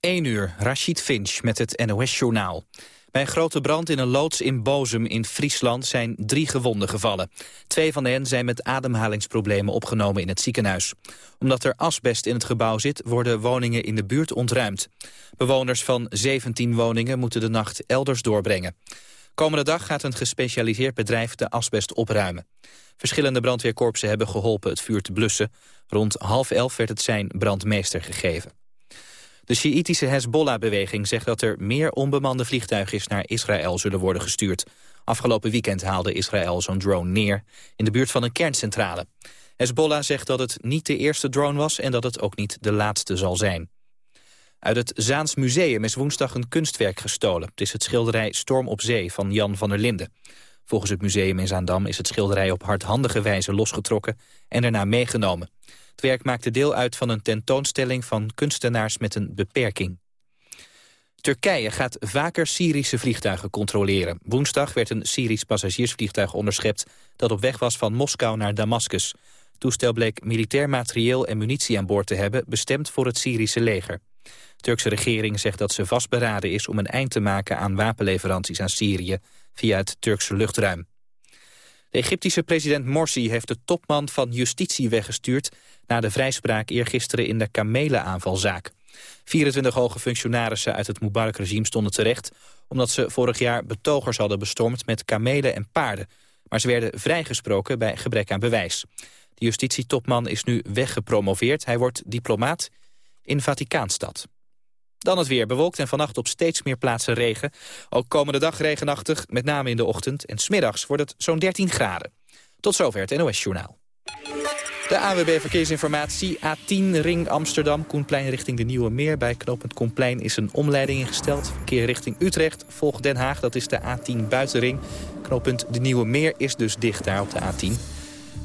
1 uur, Rashid Finch met het NOS-journaal. Bij een grote brand in een loods in Bozum in Friesland zijn drie gewonden gevallen. Twee van hen zijn met ademhalingsproblemen opgenomen in het ziekenhuis. Omdat er asbest in het gebouw zit, worden woningen in de buurt ontruimd. Bewoners van 17 woningen moeten de nacht elders doorbrengen. Komende dag gaat een gespecialiseerd bedrijf de asbest opruimen. Verschillende brandweerkorpsen hebben geholpen het vuur te blussen. Rond half elf werd het zijn brandmeester gegeven. De Sjiïtische Hezbollah-beweging zegt dat er meer onbemande vliegtuigen naar Israël zullen worden gestuurd. Afgelopen weekend haalde Israël zo'n drone neer in de buurt van een kerncentrale. Hezbollah zegt dat het niet de eerste drone was en dat het ook niet de laatste zal zijn. Uit het Zaans Museum is woensdag een kunstwerk gestolen. Het is het schilderij Storm op Zee van Jan van der Linden. Volgens het museum in Zaandam is het schilderij op hardhandige wijze losgetrokken en daarna meegenomen. Het werk maakte deel uit van een tentoonstelling van kunstenaars met een beperking. Turkije gaat vaker Syrische vliegtuigen controleren. Woensdag werd een Syrisch passagiersvliegtuig onderschept... dat op weg was van Moskou naar Damascus. Toestel bleek militair materieel en munitie aan boord te hebben... bestemd voor het Syrische leger. De Turkse regering zegt dat ze vastberaden is om een eind te maken... aan wapenleveranties aan Syrië via het Turkse luchtruim. De Egyptische president Morsi heeft de topman van justitie weggestuurd... na de vrijspraak eergisteren in de kamelenaanvalzaak. 24 hoge functionarissen uit het Mubarak-regime stonden terecht... omdat ze vorig jaar betogers hadden bestormd met kamelen en paarden. Maar ze werden vrijgesproken bij gebrek aan bewijs. De justitietopman is nu weggepromoveerd. Hij wordt diplomaat in Vaticaanstad. Dan het weer bewolkt en vannacht op steeds meer plaatsen regen. Ook komende dag regenachtig, met name in de ochtend. En smiddags wordt het zo'n 13 graden. Tot zover het NOS Journaal. De AWB Verkeersinformatie, A10 Ring Amsterdam, Koenplein richting de Nieuwe Meer. Bij knooppunt Koenplein is een omleiding ingesteld. Verkeer richting Utrecht, volgt Den Haag, dat is de A10 Buitenring. Knooppunt de Nieuwe Meer is dus dicht daar op de A10.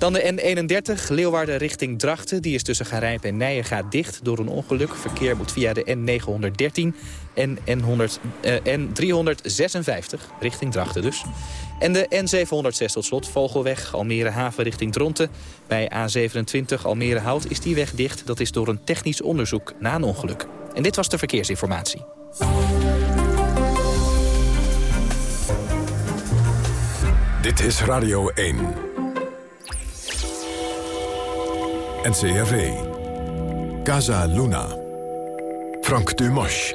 Dan de N31, Leeuwarden richting Drachten. Die is tussen Garijp en Nijenga dicht door een ongeluk. Verkeer moet via de N913 en N100, eh, N356, richting Drachten dus. En de N706 tot slot, Vogelweg, Almere Haven richting Dronten. Bij A27 Almere Hout is die weg dicht. Dat is door een technisch onderzoek na een ongeluk. En dit was de verkeersinformatie. Dit is Radio 1. NCRV. Casa Luna. Frank Dumas.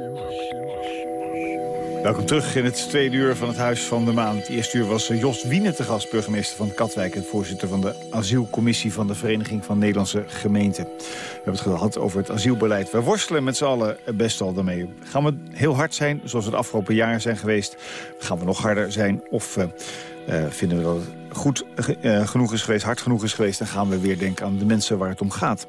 Welkom terug in het tweede uur van het Huis van de Maan. Het eerste uur was eh, Jos Wiene te gast, burgemeester van Katwijk... en voorzitter van de asielcommissie van de Vereniging van Nederlandse Gemeenten. We hebben het gehad over het asielbeleid. We worstelen met z'n allen best al daarmee. Gaan we heel hard zijn, zoals we het afgelopen jaar zijn geweest? Gaan we nog harder zijn? Of uh, vinden we dat goed uh, genoeg is geweest, hard genoeg is geweest... dan gaan we weer denken aan de mensen waar het om gaat.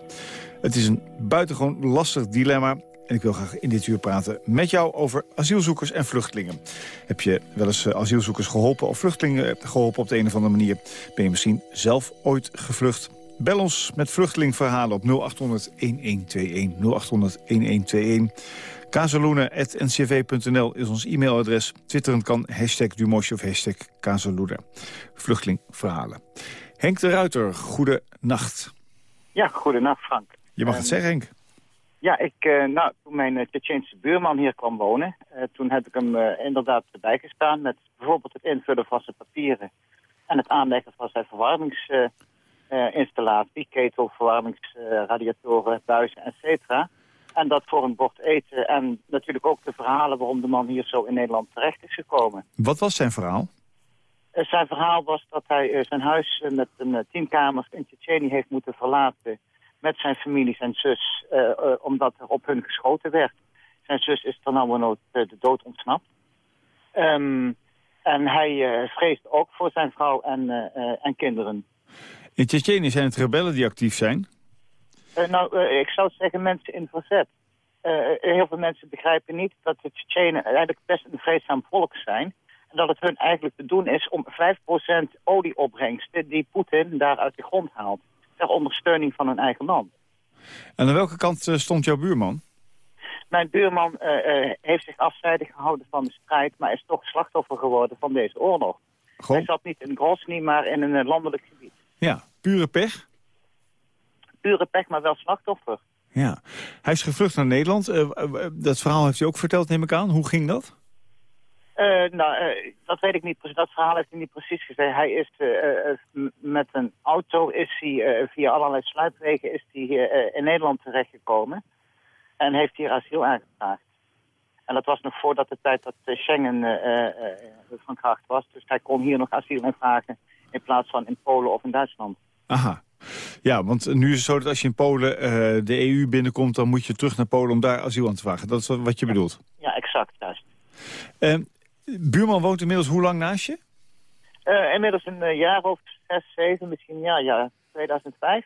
Het is een buitengewoon lastig dilemma. En ik wil graag in dit uur praten met jou over asielzoekers en vluchtelingen. Heb je wel eens uh, asielzoekers geholpen of vluchtelingen geholpen op de een of andere manier? Ben je misschien zelf ooit gevlucht? Bel ons met vluchtelingverhalen op 0800-1121. 0800-1121. Kazeloenen.ncv.nl is ons e-mailadres. Twitteren kan hashtag Dumosje of hashtag Kazeloenen. Vluchtelingverhalen. Henk de Ruiter, goede nacht. Ja, goede nacht Frank. Je mag het zeggen Henk. Ja, ik, uh, nou, toen mijn uh, buurman hier kwam wonen, uh, toen heb ik hem inderdaad erbij gestaan met bijvoorbeeld het invullen van zijn papieren en het aanleggen van zijn verwarmingsinstallatie, ketel, verwarmingsradiatoren, buizen, et cetera. En dat voor een bord eten en natuurlijk ook de verhalen waarom de man hier zo in Nederland terecht is gekomen. Wat was zijn verhaal? zijn verhaal was dat hij zijn huis met een tien kamers in Tsjetsjenië heeft moeten verlaten met zijn familie, zijn zus, omdat er op hun geschoten werd. Zijn zus is dan nou de dood ontsnapt. Um, en hij vreest ook voor zijn vrouw en, en kinderen. In Tsjetsjenië zijn het rebellen die actief zijn? Nou, ik zou zeggen mensen in verzet. heel veel mensen begrijpen niet dat de Tsjetsjenen eigenlijk best een vreedzaam volk zijn. En dat het hun eigenlijk te doen is om 5% olieopbrengsten die Poetin daar uit de grond haalt ter ondersteuning van hun eigen land. En aan welke kant eh, stond jouw buurman? Mijn buurman uh, heeft zich afzijdig gehouden van de strijd... maar is toch slachtoffer geworden van deze oorlog. Hij zat niet in Grozny, maar in een landelijk gebied. Ja, pure pech? Pure pech, maar wel slachtoffer. Ja. Hij is gevlucht naar Nederland. dat verhaal heeft u ook verteld, neem ik aan. Hoe ging dat? nou, dat weet ik niet precies. Dat verhaal heeft hij niet precies gezegd. Hij is met een auto is hij, via allerlei sluipwegen is hij in Nederland terechtgekomen. En heeft hier asiel aangevraagd. En dat was nog voordat de tijd dat Schengen van kracht was. Dus hij kon hier nog asiel aanvragen in plaats van in Polen of in Duitsland. Aha. Ja, want nu is het zo dat als je in Polen de EU binnenkomt... dan moet je terug naar Polen om daar asiel aan te vragen. Dat is wat je bedoelt? Ja, exact, juist. buurman woont inmiddels hoe lang naast je? inmiddels een jaar of zes, zeven, misschien ja, ja 2005.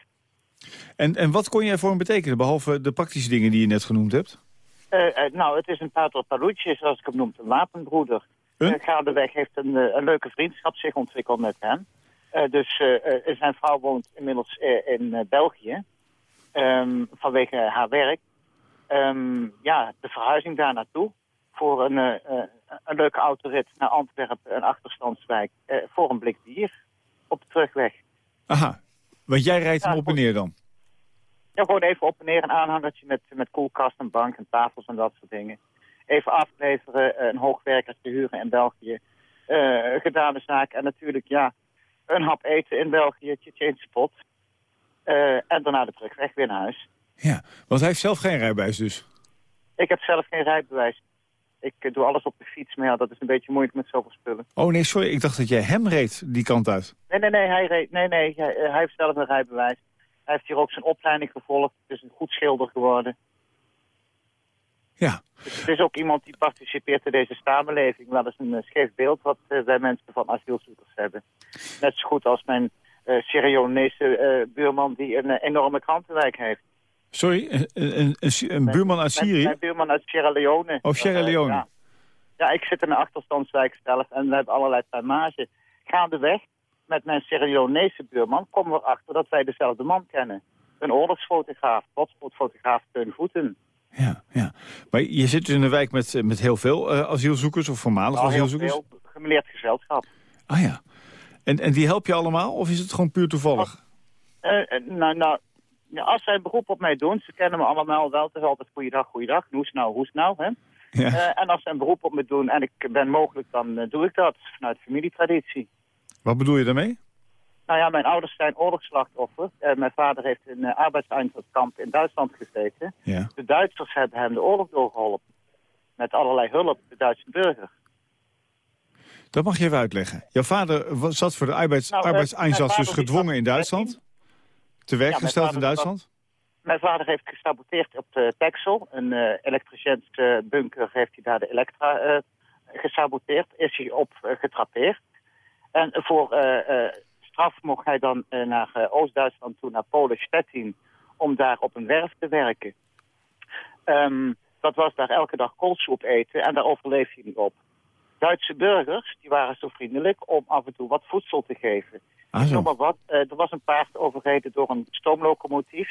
En, en wat kon jij voor hem betekenen, behalve de praktische dingen die je net genoemd hebt? nou, het is een pater Palucci, zoals ik hem noem, een wapenbroeder. Een? Gaandeweg heeft een, een leuke vriendschap zich ontwikkeld met hem. Dus zijn vrouw woont inmiddels in België, um, vanwege haar werk. Um, ja, de verhuizing daar naartoe voor een, een leuke autorit naar Antwerpen, een achterstandswijk, voor een blik bier op de terugweg. Aha, want jij rijdt hem op en neer dan? Ja, gewoon even op en neer een aanhangertje met, met koelkast en bank en tafels en dat soort dingen. Even afleveren, een hoogwerker te huren in België. Uh, gedane zaak en natuurlijk, ja, een hap eten in België, change spot. Uh, en daarna de terugweg weer naar huis. Ja, want hij heeft zelf geen rijbewijs dus? Ik heb zelf geen rijbewijs. Ik uh, doe alles op de fiets, maar ja, dat is een beetje moeilijk met zoveel spullen. Oh nee, sorry, ik dacht dat jij hem reed die kant uit. Nee, nee, nee, hij, reed, nee, nee, hij, hij heeft zelf een rijbewijs. Hij heeft hier ook zijn opleiding gevolgd. Is een goed schilder geworden. Ja. Dus het is ook iemand die participeert in deze samenleving. Wel eens een uh, scheef beeld wat uh, wij mensen van asielzoekers hebben. Net zo goed als mijn uh, Syrianese buurman die een enorme krantenwijk heeft. Sorry, een, een, een, buurman uit Syrië? Mijn, mijn, buurman uit Sierra Leone. Oh, Sierra Leone. Ja. ja. ik zit in een achterstandswijk zelf en we hebben allerlei tuimage. Gaandeweg met mijn Syrianese buurman komen we erachter dat wij dezelfde man kennen. Een oorlogsfotograaf, hotspotfotograaf Teun Voeten. Ja, ja. Maar je zit dus in een wijk met, met heel veel uh, asielzoekers of voormalig Al asielzoekers? Heel veel gemeleerd gezelschap. Ah ja. En, en die help je allemaal of is het gewoon puur toevallig? Uh, nou, nou, als zij beroep op mij doen, ze kennen me allemaal wel. Het is altijd goeiedag, goeiedag, hoes nou, hoes nou. Hè? Ja. en als ze een beroep op me doen en ik ben mogelijk, dan doe ik dat vanuit familietraditie. Wat bedoel je daarmee? Nou ja, mijn ouders zijn oorlogsslachtoffers. Uh, mijn vader heeft in een arbeidseinsatzkamp in Duitsland gezeten. Ja. De Duitsers hebben hem de oorlog doorgeholpen. Met allerlei hulp, de Duitse burger. Dat mag je even uitleggen. Jouw vader was, zat voor de arbeids, nou, arbeidseinsatz dus gedwongen in Duitsland? Te werk ja, gesteld in Duitsland? Mijn vader heeft gesaboteerd op de Texel. Een uh, elektriciëns uh, bunker heeft hij daar de elektra uh, gesaboteerd. Is hij op getrapeerd. En voor straf mocht hij dan naar Oost-Duitsland toe, naar Polen, Stettin, om daar op een werf te werken. Um, dat was daar elke dag koolsoep eten en daar overleefde hij niet op. Duitse burgers die waren zo vriendelijk om af en toe wat voedsel te geven. Ah. Maar wat, uh, er was een paard overreden door een stoomlocomotief.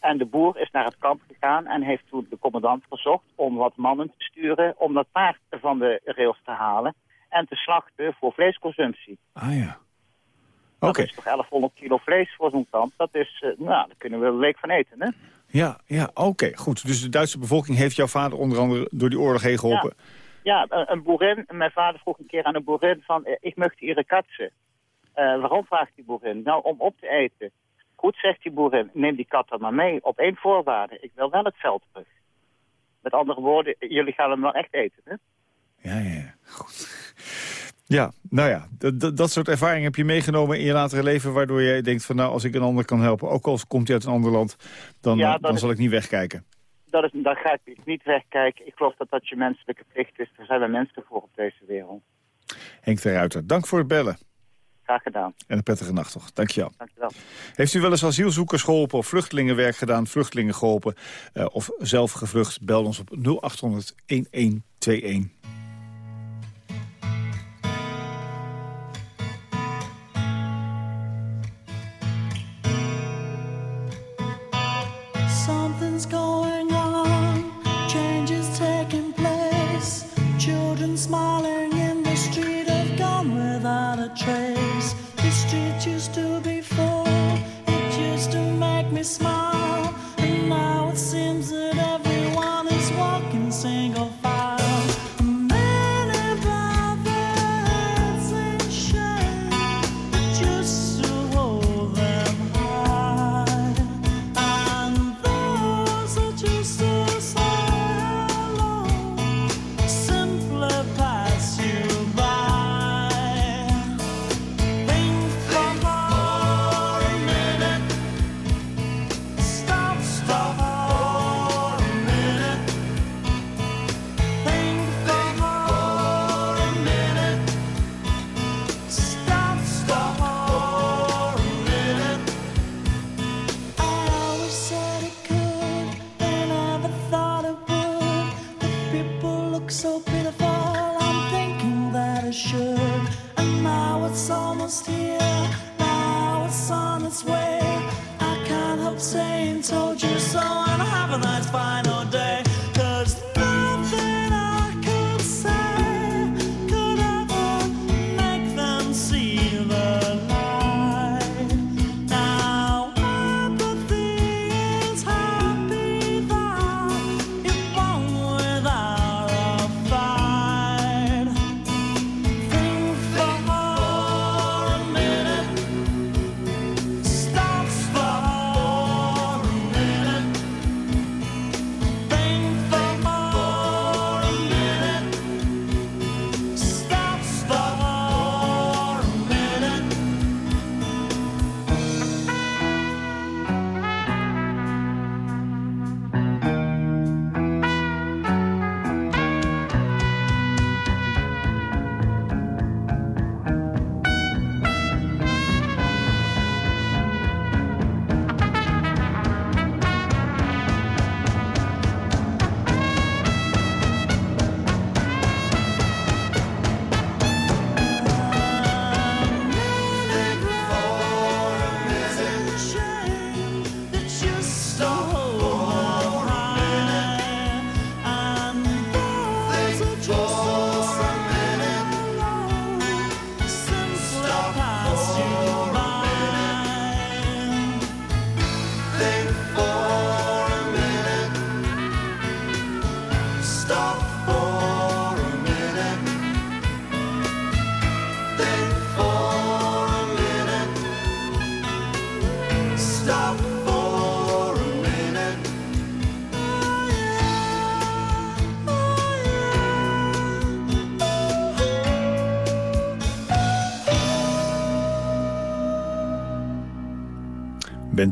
En de boer is naar het kamp gegaan en heeft toen de commandant verzocht om wat mannen te sturen om dat paard van de rails te halen en te slachten voor vleesconsumptie. Ah ja. Dat Oké. is toch 1100 kilo vlees voor zo'n kamp. Dat is, uh, nou, daar kunnen we een week van eten, hè? Ja, ja oké, goed. Dus de Duitse bevolking heeft jouw vader onder andere door die oorlog heen geholpen. Ja, ja een boerin. Mijn vader vroeg een keer aan een boerin van, uh, ik möchte ihre katse. Uh, waarom vraagt die boerin? Nou, om op te eten. Goed, zegt die boerin, neem die kat dan maar mee. Op één voorwaarde, ik wil wel het veld terug. Met andere woorden, jullie gaan hem wel echt eten, hè? Ja, ja, goed. Ja, nou ja, dat soort ervaringen heb je meegenomen in je latere leven... waardoor jij denkt van nou, als ik een ander kan helpen... ook al komt hij uit een ander land, dan, Ja, dan is- zal ik niet wegkijken. Dat is, daar ga ik niet wegkijken. Ik geloof dat dat je menselijke plicht is. Er zijn we mensen voor op deze wereld. Henk de Ruiter, dank voor het bellen. Graag gedaan. En een prettige nacht toch. Dank je wel. Dankjewel. Heeft u wel eens asielzoekers geholpen of vluchtelingenwerk gedaan, vluchtelingen geholpen eh, of zelf gevlucht? Bel ons op 0800 1121.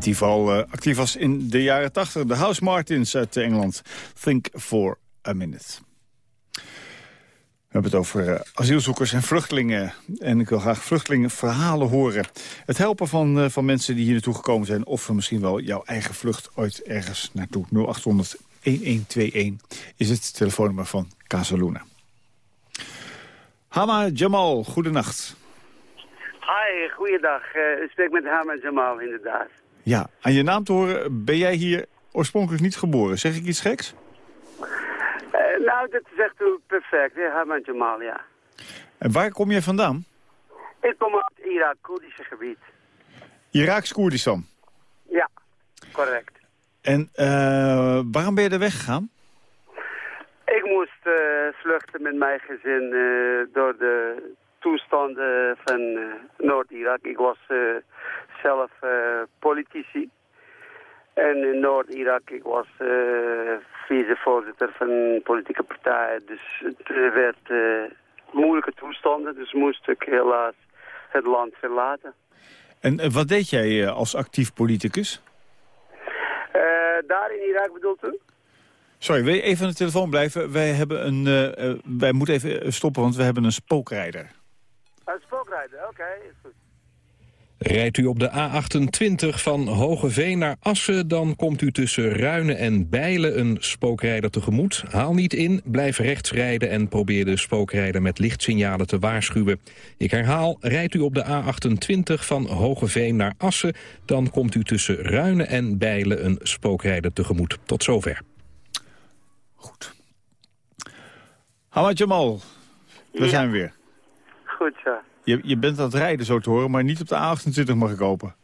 Die vooral eh, actief was in de jaren 80. De House Martins uit Engeland. Think for a minute. We hebben het over eh, asielzoekers en vluchtelingen. En ik wil graag vluchtelingenverhalen horen. Het helpen van, eh, van mensen die hier naartoe gekomen zijn... of misschien wel jouw eigen vlucht ooit ergens naartoe. 0800-1121 is het telefoonnummer van Casaluna. Hama Jamal, goedenacht. Hi, goeiedag. Ik spreek met Hamer Jamal, inderdaad. Ja, aan je naam te horen ben jij hier oorspronkelijk niet geboren. Zeg ik iets geks? Eh, nou, dat is echt perfect, hè, Hamer Jamal, ja. En waar kom jij vandaan? Ik kom uit Irak, Koerdische gebied. Iraaks-Koerdistan. Ja, correct. En eh, waarom ben je er weggegaan? Ik moest eh, vluchten met mijn gezin door de toestanden van Noord-Irak. Ik was eh, zelf eh, politici. En in Noord-Irak, ik was eh, vicevoorzitter van een politieke partij. Dus het eh, werd moeilijke toestanden. Dus moest ik helaas het land verlaten. En wat deed jij als actief politicus? Daar in Irak bedoelt u? Sorry, wil je even aan de telefoon blijven? Wij, hebben een, wij moeten even stoppen, want we hebben een spookrijder. Een spookrijder, oké. Rijdt u op de A28 van Hogeveen naar Assen... dan komt u tussen Ruinen en Bijlen een spookrijder tegemoet. Haal niet in, blijf rechts rijden... en probeer de spookrijder met lichtsignalen te waarschuwen. Ik herhaal, rijdt u op de A28 van Hogeveen naar Assen... dan komt u tussen Ruinen en Bijlen een spookrijder tegemoet. Tot zover. Goed. Hamad Jamal, we Ja. zijn weer. Goed zo. Je, je bent aan het rijden zo te horen, maar niet op de A28 mag ik open.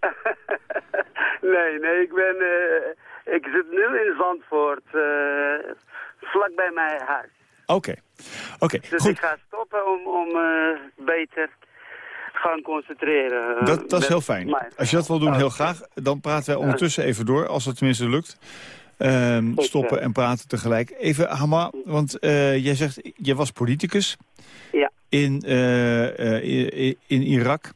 Nee, nee, ik ben... eh, ik zit nu in Zandvoort, eh vlak bij mijn huis. Oké, oké, Dus ik ga stoppen om, om eh, beter gaan concentreren. Dat, dat is heel fijn. Als je dat wil doen, heel graag. Dan praten wij ondertussen even door, als het tenminste lukt. Goed, stoppen ja. en praten tegelijk. Even, Hama, want eh, jij zegt, je was politicus Ja, in, eh, eh, i- in Irak.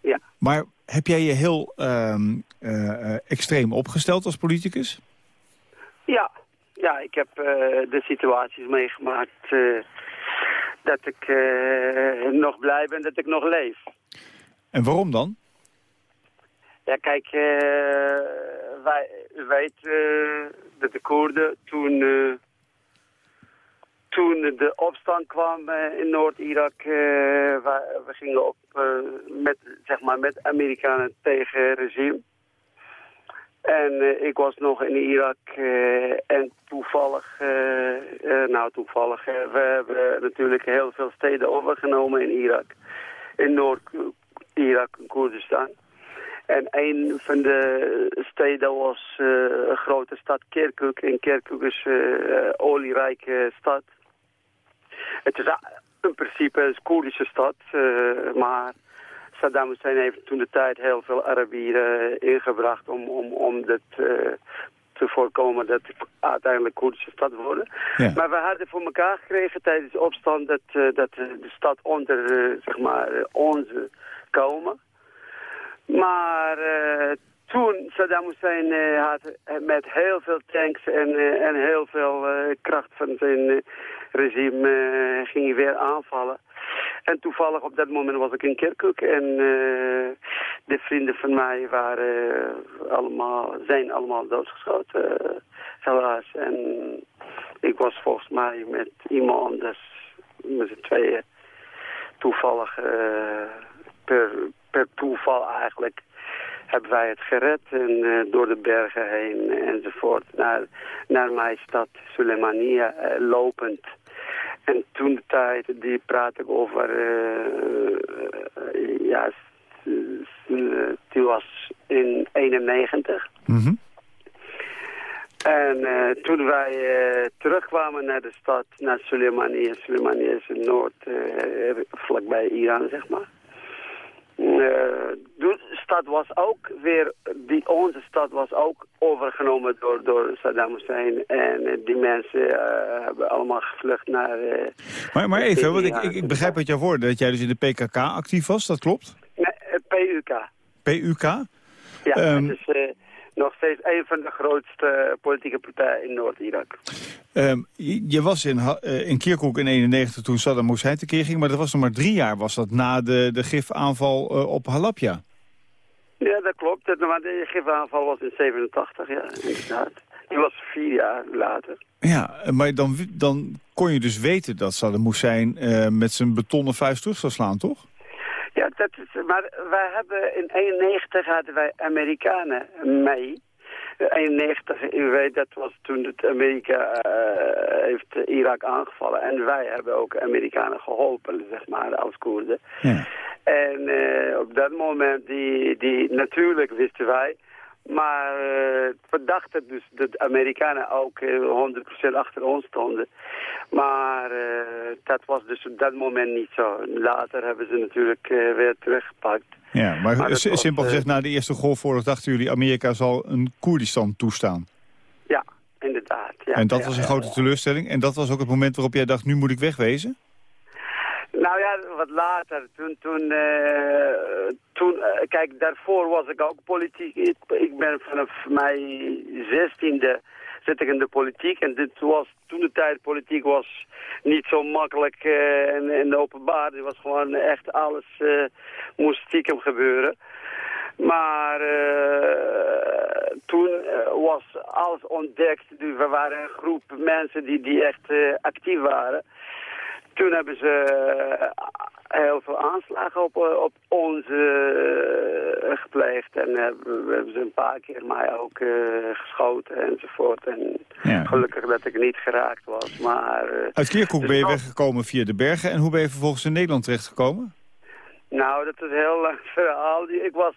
ja. Maar heb jij je heel ehm, eh, eh, extreem opgesteld als politicus? Ja, ja ik heb eh, de situaties meegemaakt eh, dat ik eh, nog blij ben dat ik nog leef. En waarom dan? Ja, kijk, eh, wij, weet eh, dat de Koerden toen, eh, toen de opstand kwam eh, in Noord-Irak, we, we gingen op met, zeg maar, met Amerikanen tegen het regime. En ik was nog in Irak en toevallig, nou toevallig, we hebben natuurlijk heel veel steden overgenomen in Irak. In Noord-Irak en Koerdistan. En een van de steden was eh, een grote stad Kirkuk. En Kirkuk is een olierijke stad. Het is in principe een Koerdische stad, eh, maar Saddam Hussein heeft toen de tijd heel veel Arabieren ingebracht om, om, om dat eh, te voorkomen dat het uiteindelijk Koerdische stad worden. Ja. Maar we hadden voor elkaar gekregen tijdens de opstand dat, eh, dat eh, de stad onder eh, zeg maar, eh, onze komen. Maar eh, toen Saddam Hussein eh, had eh, met heel veel tanks en, en heel veel kracht van zijn regime ging hij weer aanvallen. En toevallig op dat moment was ik in Kirkuk en de vrienden van mij waren allemaal, zijn allemaal doodgeschoten, helaas. En ik was volgens mij met iemand, dus met z'n tweeën, toevallig per, per toeval eigenlijk hebben wij het gered en eh, door de bergen heen enzovoort naar, naar mijn stad Sulemania eh, lopend. En toen de tijd, die praat ik over, eh, ja, die was in 91. Mhm. En toen wij terugkwamen naar de stad, naar Sulemania. Sulemania is in noord, vlakbij Iran, zeg maar. Eh, de stad was ook weer, die, onze stad was ook overgenomen door, door Saddam Hussein. En eh, die mensen eh, hebben allemaal gevlucht naar... Maar, maar even, want ik, ik, ik begrijp uit jouw woorden dat jij dus in de PKK actief was, dat klopt? nee, PUK. PUK? Ja, Ehm. het is nog steeds een van de grootste politieke partijen in Noord-Irak. Ehm, je, je was in, eh, in Kirkuk in 91 toen Saddam Hussein tekeer ging, maar dat was nog maar drie jaar, was dat na de, de gifaanval eh, op Halabja? Ja, dat klopt. Maar de gifaanval was in 87, ja, inderdaad. Die was vier jaar later. Ja, maar dan, dan kon je dus weten dat Saddam Hussein eh, met zijn betonnen vuist terug zou slaan, toch? Ja, dat is, maar wij hebben in 91 hadden wij Amerikanen mee. In 91, u weet, dat was toen het Amerika eh, heeft Irak aangevallen. En wij hebben ook Amerikanen geholpen, zeg maar, als Koerden. Ja. En eh, op dat moment, die, die, natuurlijk wisten wij, maar eh, we dachten dus dat de Amerikanen ook eh, 100% achter ons stonden. Maar eh, dat was dus op dat moment niet zo. Later hebben ze natuurlijk eh, weer teruggepakt. Ja, maar, simpel eh, gezegd, na de Eerste Golfoorlog dachten jullie Amerika zal een Koerdistan toestaan. Ja, inderdaad. Ja, en dat ja, was een ja, grote teleurstelling. En dat was ook het moment waarop jij dacht, nu moet ik wegwezen? Nou ja, wat later. Toen, toen, eh, eh, kijk, daarvoor was ik ook politiek. Ik, ben vanaf mijn zestiende zit ik in de politiek. En dit was, toen de tijd politiek was niet zo makkelijk eh, en, en openbaar. Het was gewoon echt alles moest stiekem gebeuren. Maar toen was alles ontdekt. Dus we waren een groep mensen die, die echt actief waren. Toen hebben ze eh, heel veel aanslagen op, eh, op ons eh, gepleegd. En hebben, we hebben ze een paar keer mij ook geschoten enzovoort. En Ja. gelukkig dat ik niet geraakt was. Maar Uit Kirkuk dus ben je weggekomen via de bergen. En hoe ben je vervolgens in Nederland terechtgekomen? Nou, dat is een heel lang verhaal. Ik was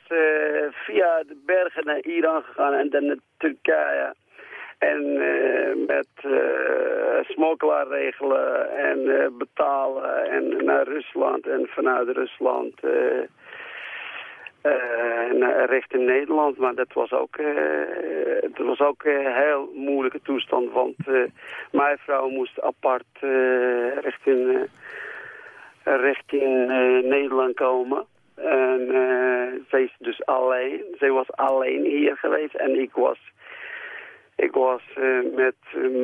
via de bergen naar Iran gegaan en dan naar Turkije. En eh, met eh smokkelaar regelen en eh, betalen en naar Rusland. En vanuit Rusland naar, richting Nederland. Maar dat was ook, dat was ook een heel moeilijke toestand. Want mijn vrouw moest apart richting... richting Nederland komen. En zij is dus alleen. Zij was alleen hier geweest en ik was, ik was eh, met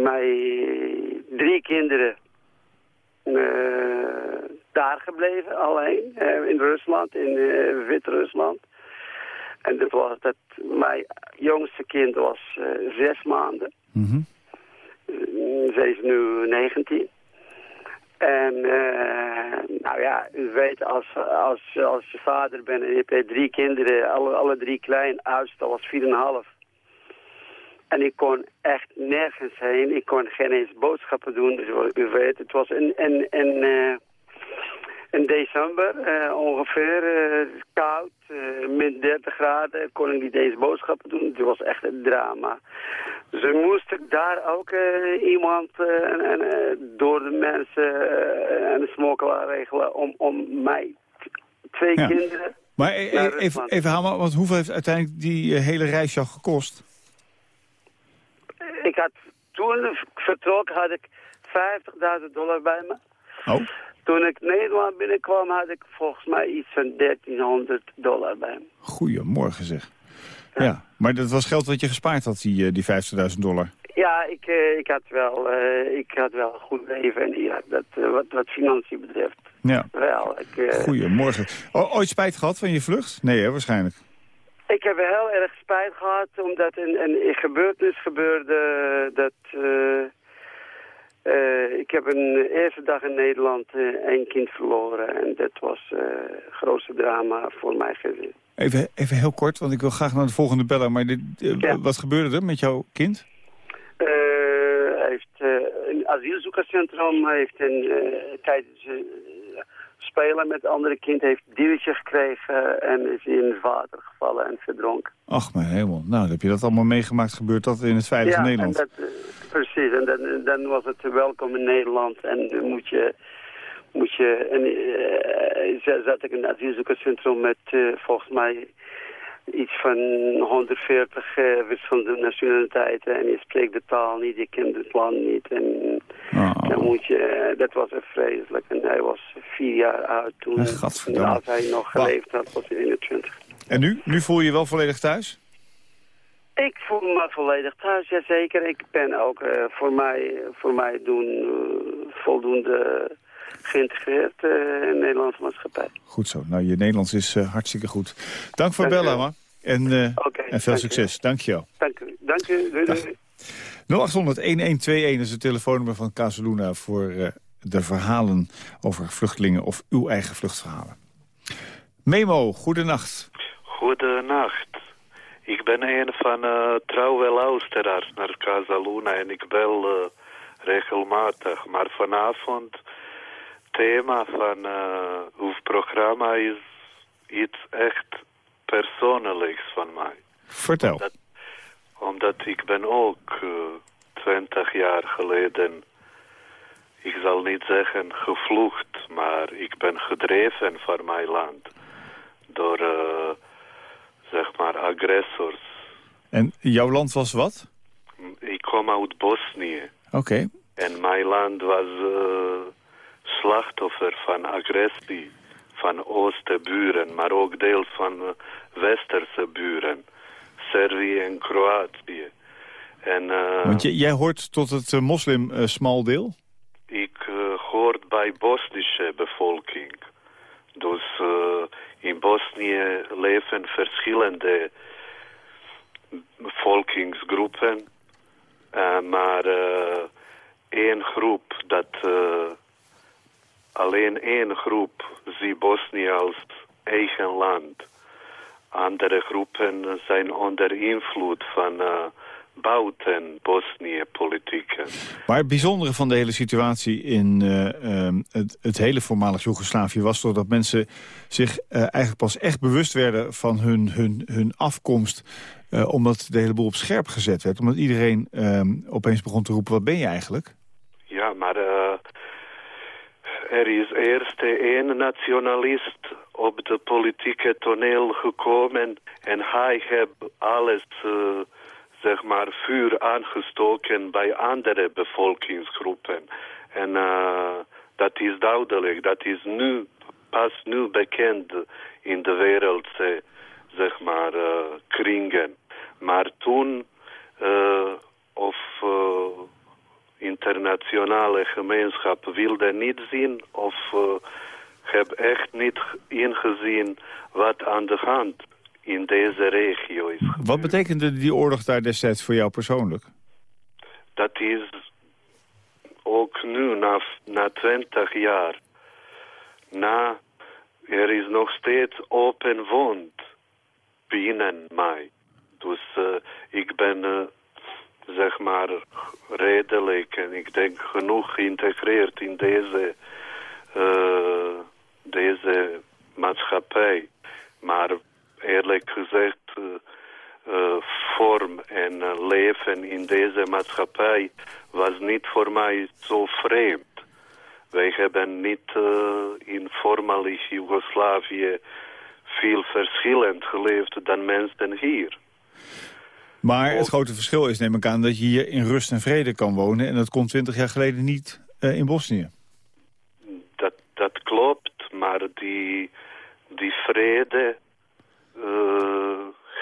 mijn drie kinderen eh, daar gebleven, alleen, eh, in Rusland, in Wit-Rusland. En dat was dat, mijn jongste kind was zes maanden. Eh, zij is nu 19. En uh, nou ja, u weet, als, als, als je vader bent en je hebt drie kinderen, alle, alle drie klein, oudste was 4,5. En ik kon echt nergens heen. Ik kon geen eens boodschappen doen. Dus u weet, het was in, in, in, uh, in december uh, ongeveer uh, koud, min 30 graden. Kon ik niet eens boodschappen doen. Het was echt een drama. Dus dan moest ik daar ook iemand en, door de mensen en de smokkelaar regelen om, om mij twee Ja. kinderen... Maar even, even Hamer, want hoeveel heeft uiteindelijk die eh, hele reis jou gekost? Ik had, toen ik vertrok had ik 50.000 dollar bij me. Oh, Toen ik Nederland binnenkwam had ik volgens mij iets van 1300 dollar bij me. goedemorgen zeg. Ja. maar dat was geld wat je gespaard had, die, eh, die 50.000 dollar. Ja, ik, eh, ik, had wel, eh, ik had wel een goed leven en ja, dat, wat, wat financiën betreft. Ja, Wel, ik, goedemorgen. O- ooit spijt gehad van je vlucht? Nee, hè, waarschijnlijk. Ik heb heel erg spijt gehad omdat een, een, gebeurtenis gebeurde dat... eh, eh, ik heb een eerste dag in Nederland eh, één kind verloren en dat was eh grootste drama voor mijn gezin. Even, even heel kort, want ik wil graag naar de volgende beller. Maar dit, Ja. wat gebeurde er met jouw kind? Hij heeft een asielzoekerscentrum, hij heeft een, tijdens spelen met andere kind, heeft duwtje gekregen en is in het water gevallen en verdronken. Ach, mijn hemel. Nou, heb je dat allemaal meegemaakt. Gebeurt dat in het veilige ja, Nederland? Dat, eh, precies, en dan, dan was het welkom in Nederland en dan moet je... Moet je en, eh, z- zat ik in een asielzoekerscentrum met eh, volgens mij iets van 140 eh, verschillende nationaliteiten. En je spreekt de taal niet, je kent het land niet. En Oh. dan moet je, eh, dat was echt vreselijk. En hij was vier jaar oud toen. En als hij nog geleefd had, was hij 21. En nu? Nu voel je je wel volledig thuis? Ik voel me volledig thuis, jazeker. Ik ben ook eh, voor, mij, voor mij doen eh, voldoende geïntegreerd in de Nederlandse maatschappij. Goed zo. Nou, je Nederlands is hartstikke goed. Dank voor Dank bellen, man. En, en veel dank u. succes. Dank je wel. Dank u. Dank u. Doei, doei. 0800-1121 is het telefoonnummer van Casaluna... voor eh, de verhalen over vluchtelingen of uw eigen vluchtverhalen. Memo, goedenacht. Goedenacht. Ik ben een van uh, trouwe luisteraars naar Casaluna en ik bel uh, regelmatig. Maar vanavond thema van uh, uw programma is iets echt persoonlijks van mij. Vertel. Dat, omdat ik ben ook twintig jaar geleden, ik zal niet zeggen gevlucht, maar ik ben gedreven van mijn land door, uh, zeg maar, agressors. En jouw land was wat? Ik kom uit Bosnië. Oké. Okay. En mijn land was uh, slachtoffer van agressie van oostenburen, maar ook deels van uh, westerse buren, Servië en Kroatië. En, uh, Want jij hoort tot het moslim-smaldeel? ik hoor bij Bosnische bevolking. Dus in Bosnië leven verschillende bevolkingsgroepen. Uh, maar één groep, dat alleen één groep ziet Bosnië als eigen land. Andere groepen zijn onder invloed van buiten Bosnië politieken. Maar het bijzondere van de hele situatie in uh, uh, het, het, hele voormalig Joegoslavië was toch dat mensen zich uh, eigenlijk pas echt bewust werden van hun, hun, hun afkomst. eh, omdat de hele boel op scherp gezet werd. Omdat iedereen ehm, opeens begon te roepen, wat ben je eigenlijk? Ja, maar uh, er is eerst één nationalist op de politieke toneel gekomen. En hij heeft alles uh, zeg maar, vuur aangestoken bij andere bevolkingsgroepen. En uh, dat is duidelijk, dat is nu, pas nu bekend in de wereld, zeg maar, uh, kringen. Maar toen, of internationale gemeenschap wilde niet zien, of heb echt niet ingezien wat aan de hand in deze regio is gebeurd. Wat betekende die oorlog daar destijds voor jou persoonlijk? Dat is ook nu, na, na 20 jaar, na, er is nog steeds open wond binnen mij. Dus uh, ik ben, uh, zeg maar, redelijk en ik denk genoeg geïntegreerd in deze, uh, deze maatschappij. Maar eerlijk gezegd, vorm en leven in deze maatschappij was niet voor mij zo vreemd. Wij hebben niet in voormalig Joegoslavië veel verschillend geleefd dan mensen hier. Maar het grote verschil is, neem ik aan, dat je hier in rust en vrede kan wonen. En dat kon twintig jaar geleden niet uh, in Bosnië. Dat, dat klopt, maar die, die vrede uh,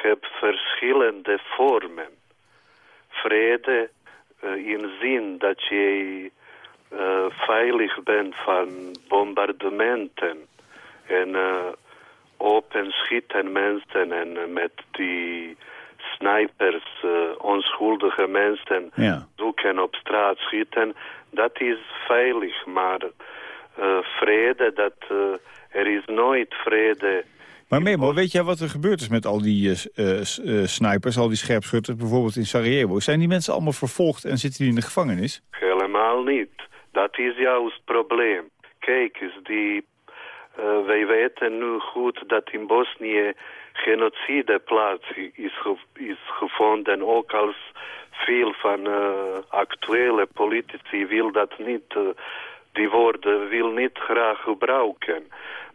heeft verschillende vormen. Vrede uh, in zin dat je veilig bent van bombardementen en open schieten mensen en met die snipers, uh, onschuldige mensen ja. zoeken op straat schieten, dat is veilig. Maar uh, vrede, dat, uh, er is nooit vrede. Maar Memo, weet jij wat er gebeurd is met al die snipers, al die scherpschutters, bijvoorbeeld in Sarajevo? Zijn die mensen allemaal vervolgd en zitten die in de gevangenis? Helemaal niet. Dat is juist het probleem. Kijk eens, die, wij weten nu goed dat in Bosnië genocide plaats is, ge is gevonden. Ook als veel van uh, actuele politici wil dat niet, uh, die woorden wil niet graag gebruiken.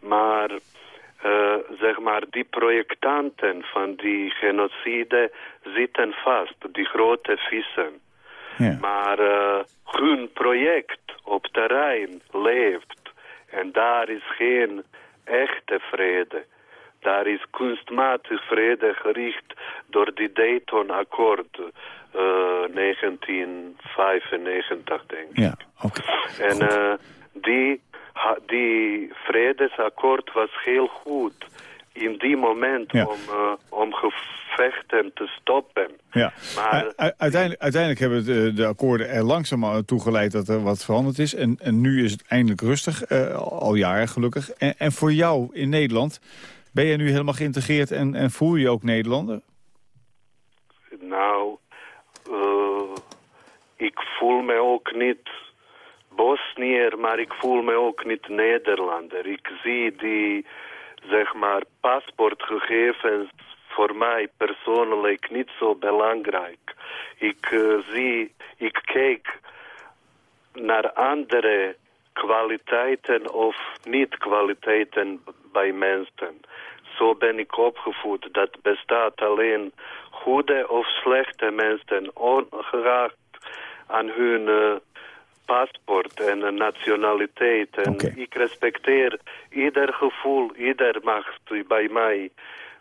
Maar uh, zeg maar, die projectanten van die genocide zitten vast, die grote vissen. Ja. Maar hun project op terrein leeft en daar is geen echte vrede. Daar is kunstmatig vrede gericht door die Dayton-akkoord uh, 1995, denk ik. Ja, oké. Okay. En uh, die, die vredesakkoord was heel goed in die moment ja. om, uh, om gevechten te stoppen. Ja. Maar, uiteindelijk, uiteindelijk hebben de, de akkoorden er langzaam toe geleid dat er wat veranderd is. En, en nu is het eindelijk rustig, uh, al jaren gelukkig. En, en voor jou in Nederland, ben je nu helemaal geïntegreerd en, en voel je ook Nederlander? Nou, uh, ik voel me ook niet Bosnier, maar ik voel me ook niet Nederlander. Ik zie die, zeg maar, paspoortgegevens voor mij persoonlijk niet zo belangrijk. Ik uh, zie, ik kijk naar andere kwaliteiten of niet-kwaliteiten bij mensen. Zo ben ik opgevoed. Dat bestaat alleen goede of slechte mensen, ongeacht aan hun uh, paspoort en uh, nationaliteit. En okay. ik respecteer ieder gevoel, ieder mag bij mij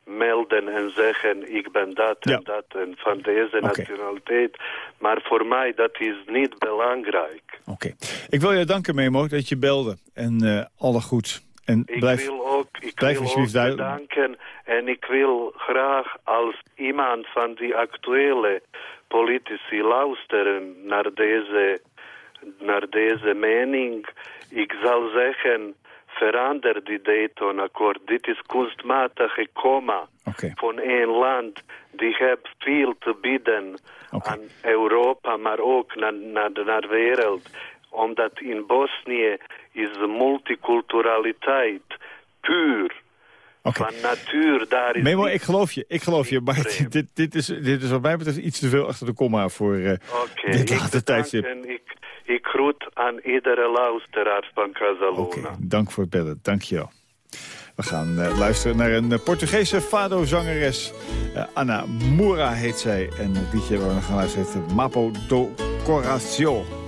melden en zeggen ik ben dat ja. en dat en van deze okay. nationaliteit. Maar voor mij dat is niet belangrijk. Oké. Okay. Ik wil je danken Memo dat je belde en uh, alle goed. En ik blijf, wil ook, ik blijf wil ook bedanken en ik wil graag als iemand van die actuele politici luisteren naar deze, naar deze mening. Ik zal zeggen, verander die Dayton-akkoord. Dit is kunstmatige komma okay. van een land die heeft veel te bieden okay. aan Europa, maar ook naar, naar, naar de wereld. Omdat in Bosnië is multiculturaliteit puur. Okay. Van natuur, daar is Memo, ik geloof je, ik geloof je. Maar dit, dit, is, dit is wat mij betreft iets te veel achter de komma voor uh, okay, dit late tijdstip. Ik, ik groet aan iedere luisteraar van Casaluna. Oké, okay, dank voor het bellen. Dank je wel. We gaan uh, luisteren naar een Portugese fado-zangeres. Uh, Ana Moura heet zij. En het liedje waar we gaan luisteren heet Mapo do Coração.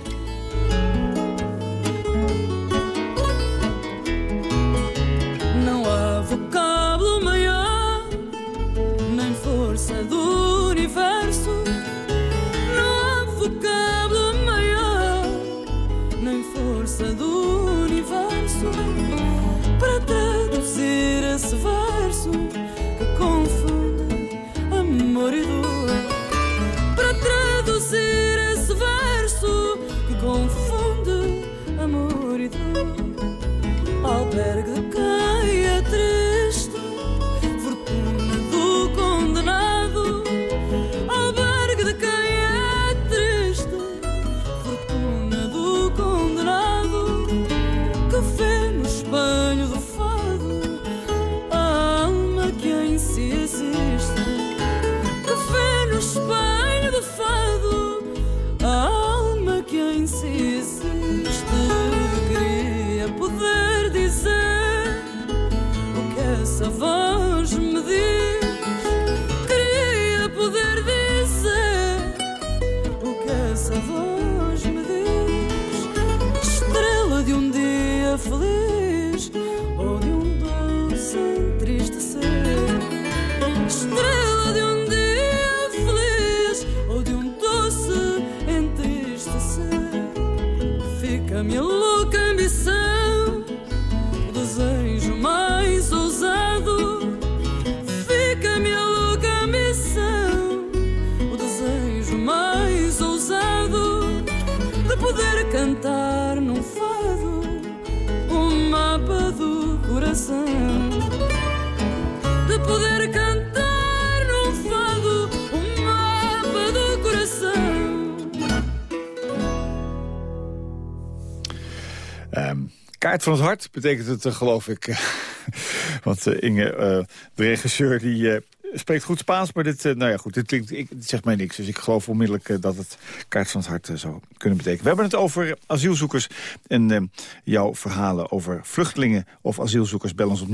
Kaart van het hart betekent het, eh, geloof ik. Want eh, Inge, eh, de regisseur, die eh, spreekt goed Spaans... maar dit, eh, nou ja, goed, dit, klinkt, ik, dit zegt mij niks. Dus ik geloof onmiddellijk dat het kaart van het hart zou kunnen betekenen. We hebben het over asielzoekers en jouw verhalen over vluchtelingen... of asielzoekers. Bel ons op 0800-1121.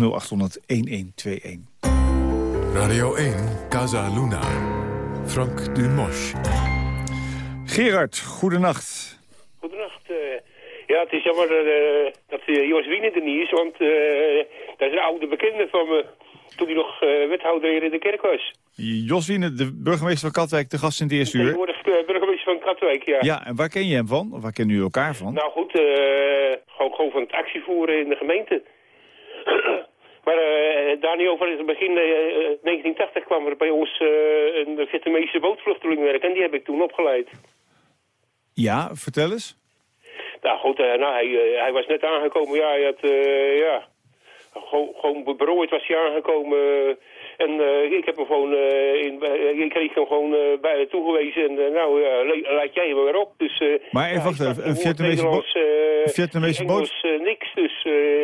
Radio 1, Casa Luna. Frank Dumosch. Gerard, goedenacht. Goedenacht. eh. Ja, het is jammer eh, dat uh, Jos Wiener er niet is, want eh, dat is een oude bekende van me. Toen hij nog eh, wethouder hier in de kerk was. Jos Wiene, de burgemeester van Katwijk, de gast in het eerste uur. Tegenwoordig eh, burgemeester van Katwijk, ja. Ja, en waar ken je hem van? Of waar kennen jullie elkaar van? Nou goed, eh, gewoon, gewoon van het actievoeren in de gemeente. maar eh, daar niet over, in het begin eh, 1980 kwam er bij ons eh, een Vietnamese bootvluchteling werken. En die heb ik toen opgeleid. Ja, vertel eens. Nou goed, eh, nou, hij, eh, hij was net aangekomen. Ja, hij had, eh, ja, gewoon, gewoon berooid was hij aangekomen. En ik heb hem gewoon, eh, in, ik kreeg hem gewoon bij toegewezen. En nou, laat jij hem weer op. Dus, Maar even ja, wacht ik even, sprak een Vietnamese bo- Nederlands, een Vietnamese boot- niks, dus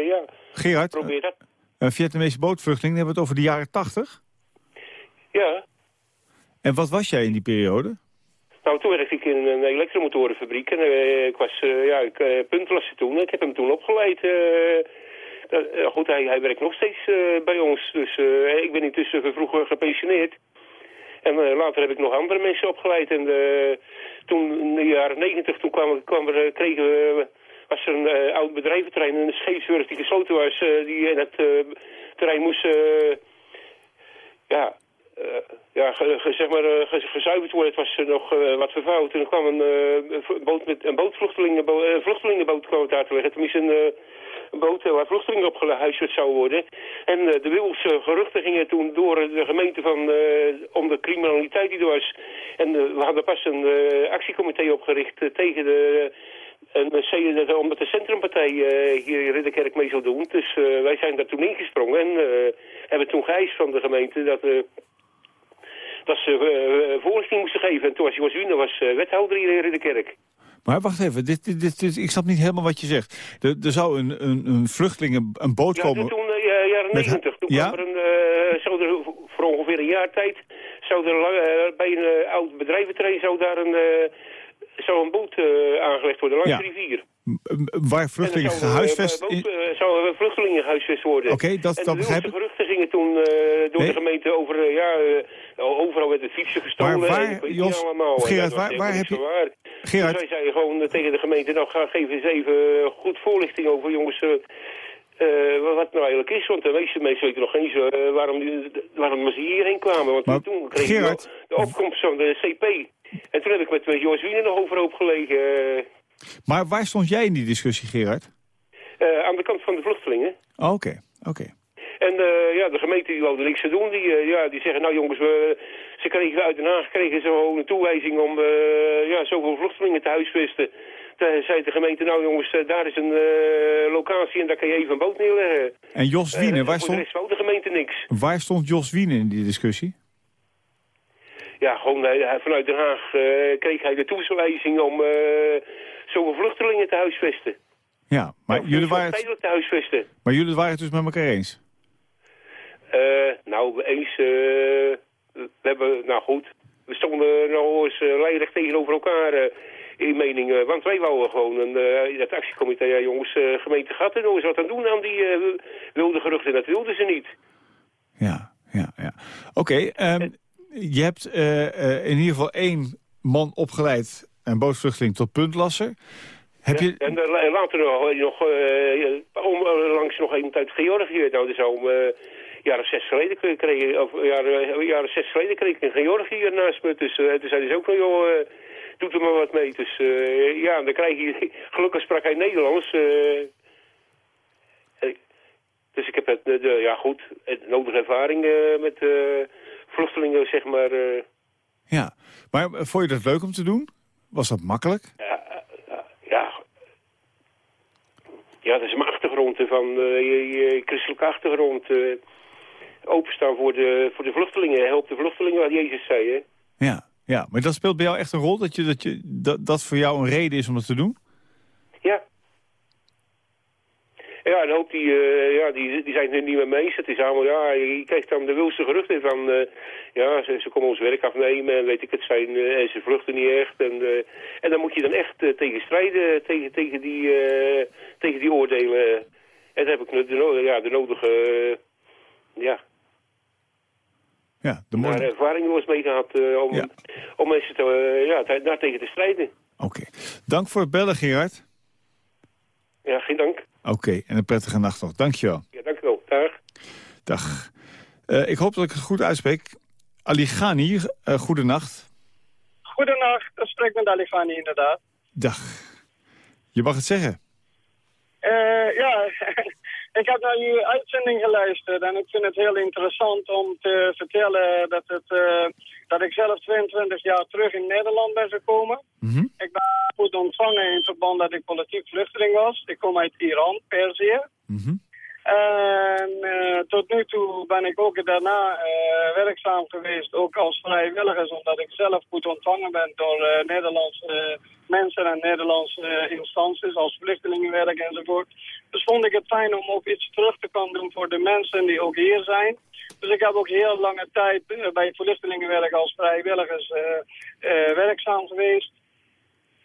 ja, Gerard, probeer dat. een Vietnamese bootvluchteling, dan hebben we het over de jaren 80. Ja, En wat was jij in die periode? Nou toen werkte ik in een elektromotorenfabriek. En eh, ik was, eh, ja, ik uh, toen. Ik heb hem toen opgeleid. goed, hij, hij werkt nog steeds bij ons. Dus ik ben intussen vroeger gepensioneerd. En later heb ik nog andere mensen opgeleid. En toen in de jaren negentig, toen kwam, er, kregen we, was er een oud bedrijventerrein, een scheepswerf die gesloten was, die in het terrein moest, ja, ja, ge- ge- zeg maar, eh, ge- gezuiverd worden. Het was nog eh, wat vervuild. En er kwam een, eh, een boot met een een vluchtelingenboot kwam daar te liggen. Tenminste, een, eh, een boot eh, waar vluchtelingen op gehuisvest zou worden. En eh, de wilse geruchten gingen toen door de gemeente van, eh, om de criminaliteit die er was. En eh, we hadden pas een eh, actiecomité opgericht eh, tegen de... En uh, omdat de centrumpartij eh, hier in Ridderkerk mee zou doen. Dus eh, wij zijn daar toen ingesprongen en eh, hebben toen geëist van de gemeente dat, eh, dat ze eh, voorlichting moesten geven. En toen was Wiener was eh, wethouder hier in Ridderkerk. Maar wacht even, dit, dit, dit, dit- ik snap niet helemaal wat je zegt. Er, er zou een, een, een vluchteling een, een boot Ja, komen... toen eh, ja, jaren Met- negentig. Toen ja? kwam er een, eh, zou er voor ongeveer een jaar tijd, zou er eh, bij een eh, oud bedrijventerrein zou daar een, eh, zou een boot eh, aangelegd worden langs Ja. de rivier. waar vluchtelingen En zou, gehuisvest... eh, eh, zou vluchtelingen gehuisvest worden. Oké, dat- en dat de begrijp ik. geruchten gingen toen eh, door Nee. de gemeente over, eh, ja, eh, overal werd de fietsen gestolen. Maar waar, en Jos, allemaal. Gerard, dat waar- waar heb je- waar. Gerard. Dus wij zeiden gewoon eh, tegen de gemeente, nou ga, geef eens even eh, goed voorlichting over jongens... eh, eh, wat het nou eigenlijk is, want de meeste mensen weten nog eens eh, waarom, die- waarom ze hierheen kwamen. Want Maar, toen kreeg Gerard- je de opkomst van de CP. En toen heb ik met, Joris Wiener nog overhoop gelegen. eh, Maar waar stond jij in die discussie, Gerard? eh, aan de kant van de vluchtelingen. Oh, Oké, oké. En eh, ja, de gemeente die wilde niks te doen. Die, eh, ja, die zeggen, nou jongens, we, ze kregen uit Den Haag kregen ze gewoon een toewijzing om ja, zoveel vluchtelingen te huisvesten. Toen zei de gemeente, nou jongens, daar is een locatie en daar kan je even een boot neerleggen. En Jos Eh, Wiene, waar stond, de gemeente niks. waar stond Jos Wiene in die discussie? Ja, gewoon hij- vanuit Den Haag eh, kreeg hij de toewijzing om eh, zoveel vluchtelingen te huisvesten. Ja, maar jullie, waren het, te huisvesten. maar jullie waren het dus met elkaar eens? Eh, nou, eens, eh, we hebben, nou goed, we stonden nou eens uh, lijnrecht tegenover elkaar eh, in meningen. Want wij wouden gewoon een, eh, in het actiecomité, ja jongens, eh, gemeente gaat er nog eens wat aan doen aan die eh, wilde geruchten. Dat wilden ze niet. Ja, ja, ja. Oké, ehm, je hebt eh, eh, in ieder geval één man opgeleid, een bootvluchteling tot puntlasser. Heb je... En eh, la- later nog, nog eh, om, eh, langs nog een uit Georgië. Nou, dus om eh jaren zes geleden kreeg, of jaren, jaren zes geleden kreeg ik een Georgiër naast me. Dus uh, toen zei hij ook nog, joh, eh, doet er maar wat mee. Dus eh, ja, dan krijg je, gelukkig sprak hij Nederlands. eh. Eh, dus ik heb het, eh, de, ja goed, het nodige ervaring eh, met eh, vluchtelingen, zeg maar. eh. Ja, maar eh, vond je dat leuk om te doen? Was dat makkelijk? ja, ja. Ja, dat is mijn achtergrond van eh, je, je christelijke achtergrond. eh, openstaan voor de, voor de vluchtelingen. Help de vluchtelingen, wat Jezus zei, hè. Ja, ja, maar dat speelt bij jou echt een rol? Dat, je, dat, je, dat, dat voor jou een reden is om dat te doen? Ja. Ja, een hoop die, eh, ja, die, die zijn er niet meer mee eens. Het is allemaal, ja, je krijgt dan de wilste geruchten van, eh, ja, ze, ze komen ons werk afnemen en weet ik het zijn, eh, en ze vluchten niet echt. En, en dan moet je dan echt tegen strijden, tegen, tegen, die, tegen die oordelen. En daar heb ik de, ja, de nodige, ja, Ja, de daar moord... ervaring wel eens mee gehad eh, om, Ja. om mensen te, ja, daar tegen te strijden. Oké. Dank voor het bellen, Gerard. Ja, geen dank. Oké, en een prettige nacht nog. Dankjewel. Ja, dank u wel. Dag. Dag. Eh, ik hoop dat ik het goed uitspreek. Ali Ghani, uh, goedenacht. Goedenacht, dat spreekt met Ali Ghani inderdaad. Dag. Je mag het zeggen. Uh, ja, ik heb naar uw uitzending geluisterd en ik vind het heel interessant om te vertellen dat, het, uh, dat ik zelf 22 jaar terug in Nederland ben gekomen. Mm -hmm. Ik ben goed ontvangen in verband dat ik politiek vluchteling was. Ik kom uit Iran, Perzië. Mm -hmm. En uh, tot nu toe ben ik ook daarna uh, werkzaam geweest, ook als vrijwilligers, omdat ik zelf goed ontvangen ben door uh, Nederlandse mensen en Nederlandse instanties als vluchtelingenwerk enzovoort. Dus vond ik het fijn om ook iets terug te kunnen doen voor de mensen die ook hier zijn. Dus ik heb ook heel lange tijd bij vluchtelingenwerk als vrijwilligers werkzaam geweest.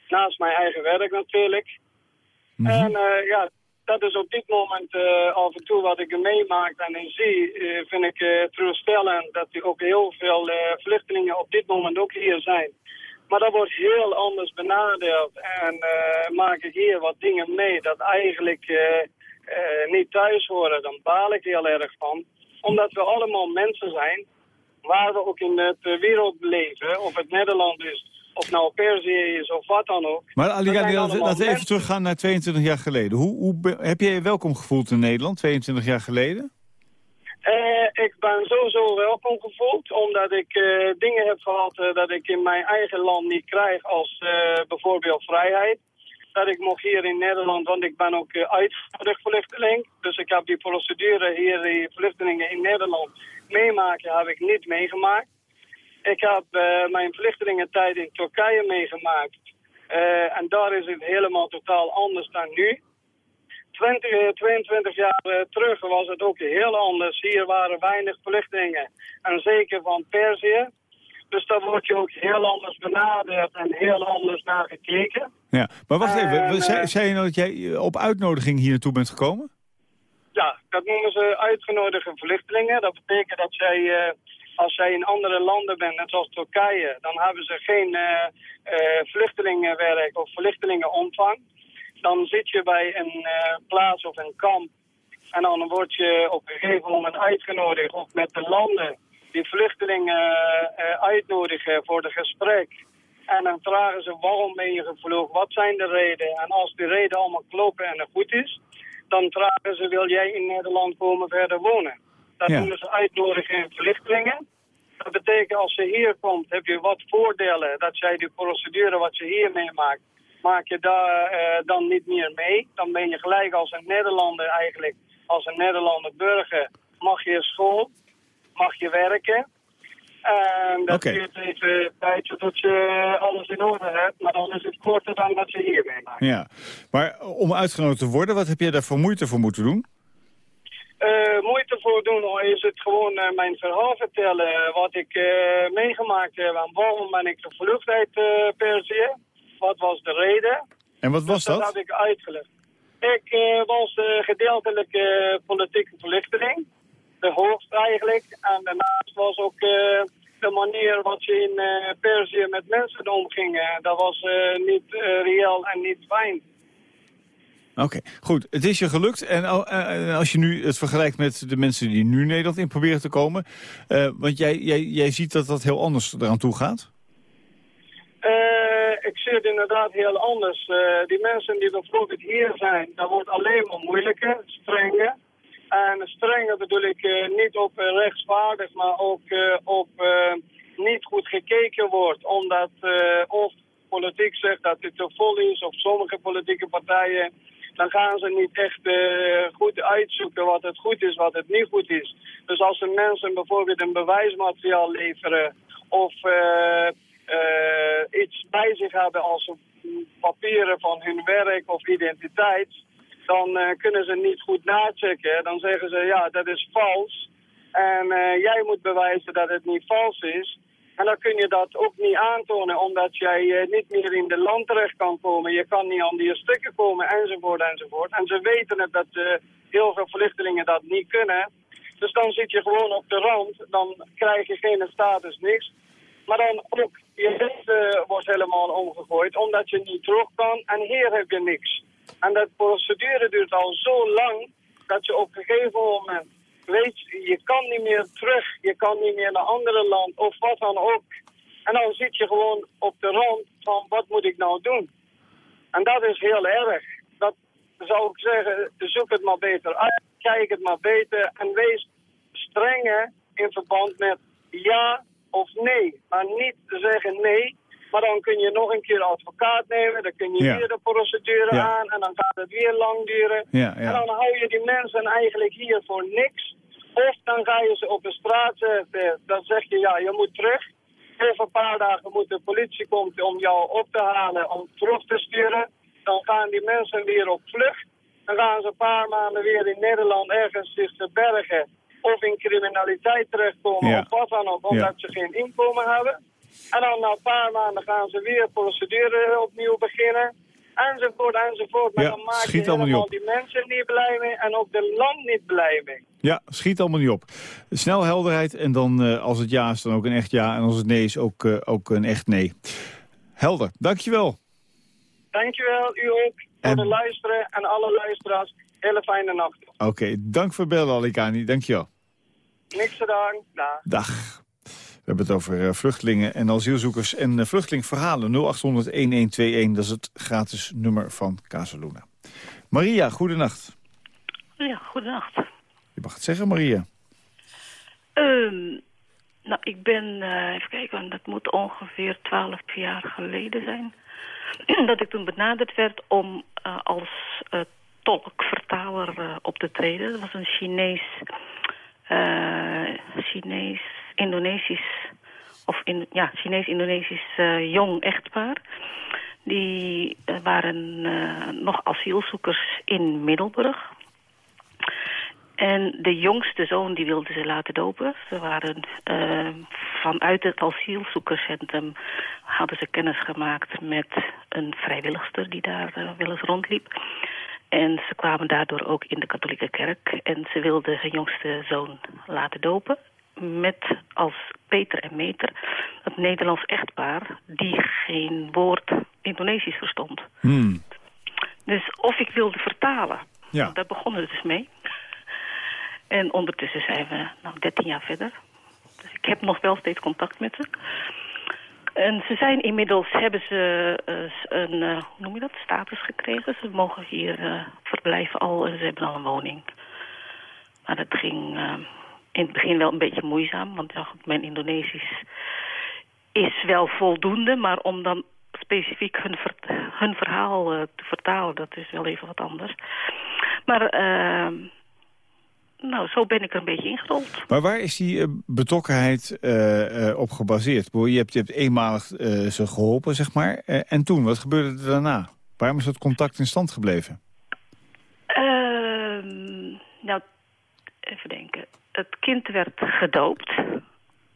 Naast mijn eigen werk natuurlijk. Mhm. Mm -hmm. En ja, dat is op dit moment uh, af en toe wat ik meemaak en zie, uh, vind ik uh, terugstellend dat er ook heel veel vluchtelingen op dit moment ook hier zijn. Maar dat wordt heel anders benadeeld en maak ik hier wat dingen mee dat eigenlijk niet thuis horen. Dan baal ik heel erg van. Omdat we allemaal mensen zijn waar we ook in de wereld leven, of het Nederland is of nou Perzië is of wat dan ook. Maar Ali, laten we even teruggaan naar 22 jaar geleden. Hoe, hoe heb je je welkom gevoeld in Nederland, 22 jaar geleden? Uh, ik ben sowieso welkom gevoeld, omdat ik uh, dingen heb gehad uh, dat ik in mijn eigen land niet krijg als bijvoorbeeld vrijheid. Dat ik mocht hier in Nederland, want ik ben ook uitgenodigd vluchteling. Dus ik heb die procedure hier, die vluchtelingen in Nederland meemaken, heb ik niet meegemaakt. Ik heb uh, mijn vluchtelingentijd in Turkije meegemaakt. Uh, en daar is het helemaal totaal anders dan nu. 20, 22 jaar uh, terug was het ook heel anders. Hier waren weinig vluchtelingen. En zeker van Perzië. Dus daar word je ook heel anders benaderd en heel anders naar gekeken. Ja, maar wacht even. zei, zei je nou dat jij op uitnodiging hier naartoe bent gekomen? Ja, dat noemen ze uitgenodigde vluchtelingen. Dat betekent dat zij als zij in andere landen bent, net zoals Turkije, dan hebben ze geen uh, uh, vluchtelingenwerk of vluchtelingenopvang. Dan zit je bij een uh, plaats of een kamp en dan word je op een gegeven moment uitgenodigd of met de landen die vluchtelingen uitnodigen voor de gesprek. En dan vragen ze waarom ben je gevlogen, wat zijn de redenen. En als die reden allemaal kloppen en goed is, dan vragen ze wil jij in Nederland komen verder wonen. Dat Ja. doen ze uitnodigen in vluchtelingen. Dat betekent als ze hier komt, heb je wat voordelen. Dat zij die procedure wat ze hier meemaakt, maak je daar eh, dan niet meer mee. Dan ben je gelijk als een Nederlander eigenlijk, als een Nederlander burger, mag je school, mag je werken. En dat Oké. duurt even een tijdje tot je alles in orde hebt, maar dan is het korter dan dat je hier meemaakt. Ja. Maar om uitgenodigd te worden, wat heb jij daarvoor moeite voor moeten doen? Eh, moeite voor doen is het gewoon eh, mijn verhaal vertellen. eh, wat ik meegemaakt heb en waarom ben ik gevlucht uit eh Perzië. Wat was de reden? En wat was Dat dat? heb ik uitgelegd. Ik was gedeeltelijk politieke vluchteling. De hoogste eigenlijk. En daarnaast was ook de manier wat je in Perzië met mensen omging. eh, dat was niet reëel en niet fijn. Oké, goed. Het is je gelukt. En al- eh, als je nu het vergelijkt met de mensen die nu Nederland in proberen te komen... eh, want jij, jij, jij ziet dat dat heel anders eraan toe gaat. Eh, ik zie het inderdaad heel anders. Eh, die mensen die bijvoorbeeld hier zijn, dat wordt alleen maar moeilijker, strenger. En strenger bedoel ik eh, niet op eh, rechtsvaardig, maar ook eh, op eh, niet goed gekeken wordt. Omdat eh, of politiek zegt dat het te vol is, of sommige politieke partijen, dan gaan ze niet echt eh, goed uitzoeken wat het goed is, wat het niet goed is. Dus als er mensen bijvoorbeeld een bewijsmateriaal leveren of eh, eh, iets bij zich hebben als papieren van hun werk of identiteit, dan kunnen ze niet goed nachecken. Dan zeggen ze, ja, dat is vals. En jij moet bewijzen dat het niet vals is. En dan kun je dat ook niet aantonen, omdat jij eh, niet meer in de land terecht kan komen. Je kan niet aan die stukken komen, enzovoort, enzovoort. En ze weten het dat eh, heel veel vluchtelingen dat niet kunnen. Dus dan zit je gewoon op de rand, dan krijg je geen status, niks. Maar dan ook, je leven wordt helemaal omgegooid, omdat je niet terug kan. En hier heb je niks. En dat procedure duurt al zo lang, dat je op een gegeven moment weet, je kan niet meer terug. Je kan niet meer naar andere land, of wat dan ook. En dan zit je gewoon op de rand van, wat moet ik nou doen? En dat is heel erg. Dat zou ik zeggen, zoek het maar beter uit. Kijk het maar beter. En wees strenger in verband met ja of nee. Maar niet zeggen nee. Maar dan kun je nog een keer advocaat nemen. Dan kun je Ja. weer de procedure Ja. aan. En dan gaat het weer lang duren. Ja, En dan hou je die mensen eigenlijk hier voor niks. Of dan ga je ze op de straat zetten. Dan zeg je, ja, je moet terug. Over een paar dagen moet de politie komen om jou op te halen, om terug te sturen. Dan gaan die mensen weer op vlucht. Dan gaan ze een paar maanden weer in Nederland ergens zich verbergen. Of in criminaliteit terechtkomen, of wat dan ook, omdat ze geen inkomen hebben. En dan na een paar maanden gaan ze weer procedure opnieuw beginnen. Enzovoort, enzovoort. Maar Ja, dan maak je allemaal op. die mensen niet blij mee en ook de land niet blij mee. Ja, schiet allemaal niet op. Snel helderheid en dan eh, als het ja is dan ook een echt ja... en als het nee is ook, eh, ook een echt nee. Helder, dankjewel. Dankjewel, u ook, voor En- de luisteren en alle luisteraars. Hele fijne nacht. Oké, dank voor bellen Alikani, dankjewel. Niks gedaan. Dag. Dag. We hebben het over eh, vluchtelingen en asielzoekers en uh, vluchtelingverhalen. 0800-1121, dat is het gratis nummer van Casaluna. Maria, goedenacht. Ja, goedenacht. Je mag het zeggen, Maria. Ehm, nou, ik ben, eh, even kijken, dat moet ongeveer twaalf jaar geleden zijn. dat ik toen benaderd werd om eh, als uh, tolk-vertaler op te treden. Dat was een Chinees, Chinees, Indonesisch, of in, ja, Chinees-Indonesisch uh, jong echtpaar. Die uh, waren nog asielzoekers in Middelburg. En de jongste zoon die wilde ze laten dopen. Ze waren vanuit het asielzoekerscentrum hadden ze kennis gemaakt met een vrijwilligster die daar wel eens rondliep. En ze kwamen daardoor ook in de katholieke kerk. En ze wilde zijn jongste zoon laten dopen. Met als Peter en Meter het Nederlands echtpaar die geen woord Indonesisch verstond. Hmm. Dus of ik wilde vertalen. Ja. Daar begonnen we dus mee. En ondertussen zijn we nou 13 jaar verder. Dus ik heb nog wel steeds contact met ze. En ze zijn inmiddels, hebben ze uh, een, uh, hoe noem je dat, status gekregen. Ze mogen hier uh, verblijven al en ze hebben al een woning. Maar dat ging in het begin wel een beetje moeizaam. Want ja, mijn Indonesisch is wel voldoende. Maar om dan specifiek hun, ver- hun verhaal eh, te vertalen, dat is wel even wat anders. Maar ehm, nou, zo ben ik er een beetje ingerold. Maar waar is die eh, betrokkenheid eh, op gebaseerd? Je hebt, je hebt eenmalig ze geholpen, zeg maar. En toen, wat gebeurde er daarna? Waarom is dat contact in stand gebleven? Ehm, nou, even denken. Het kind werd gedoopt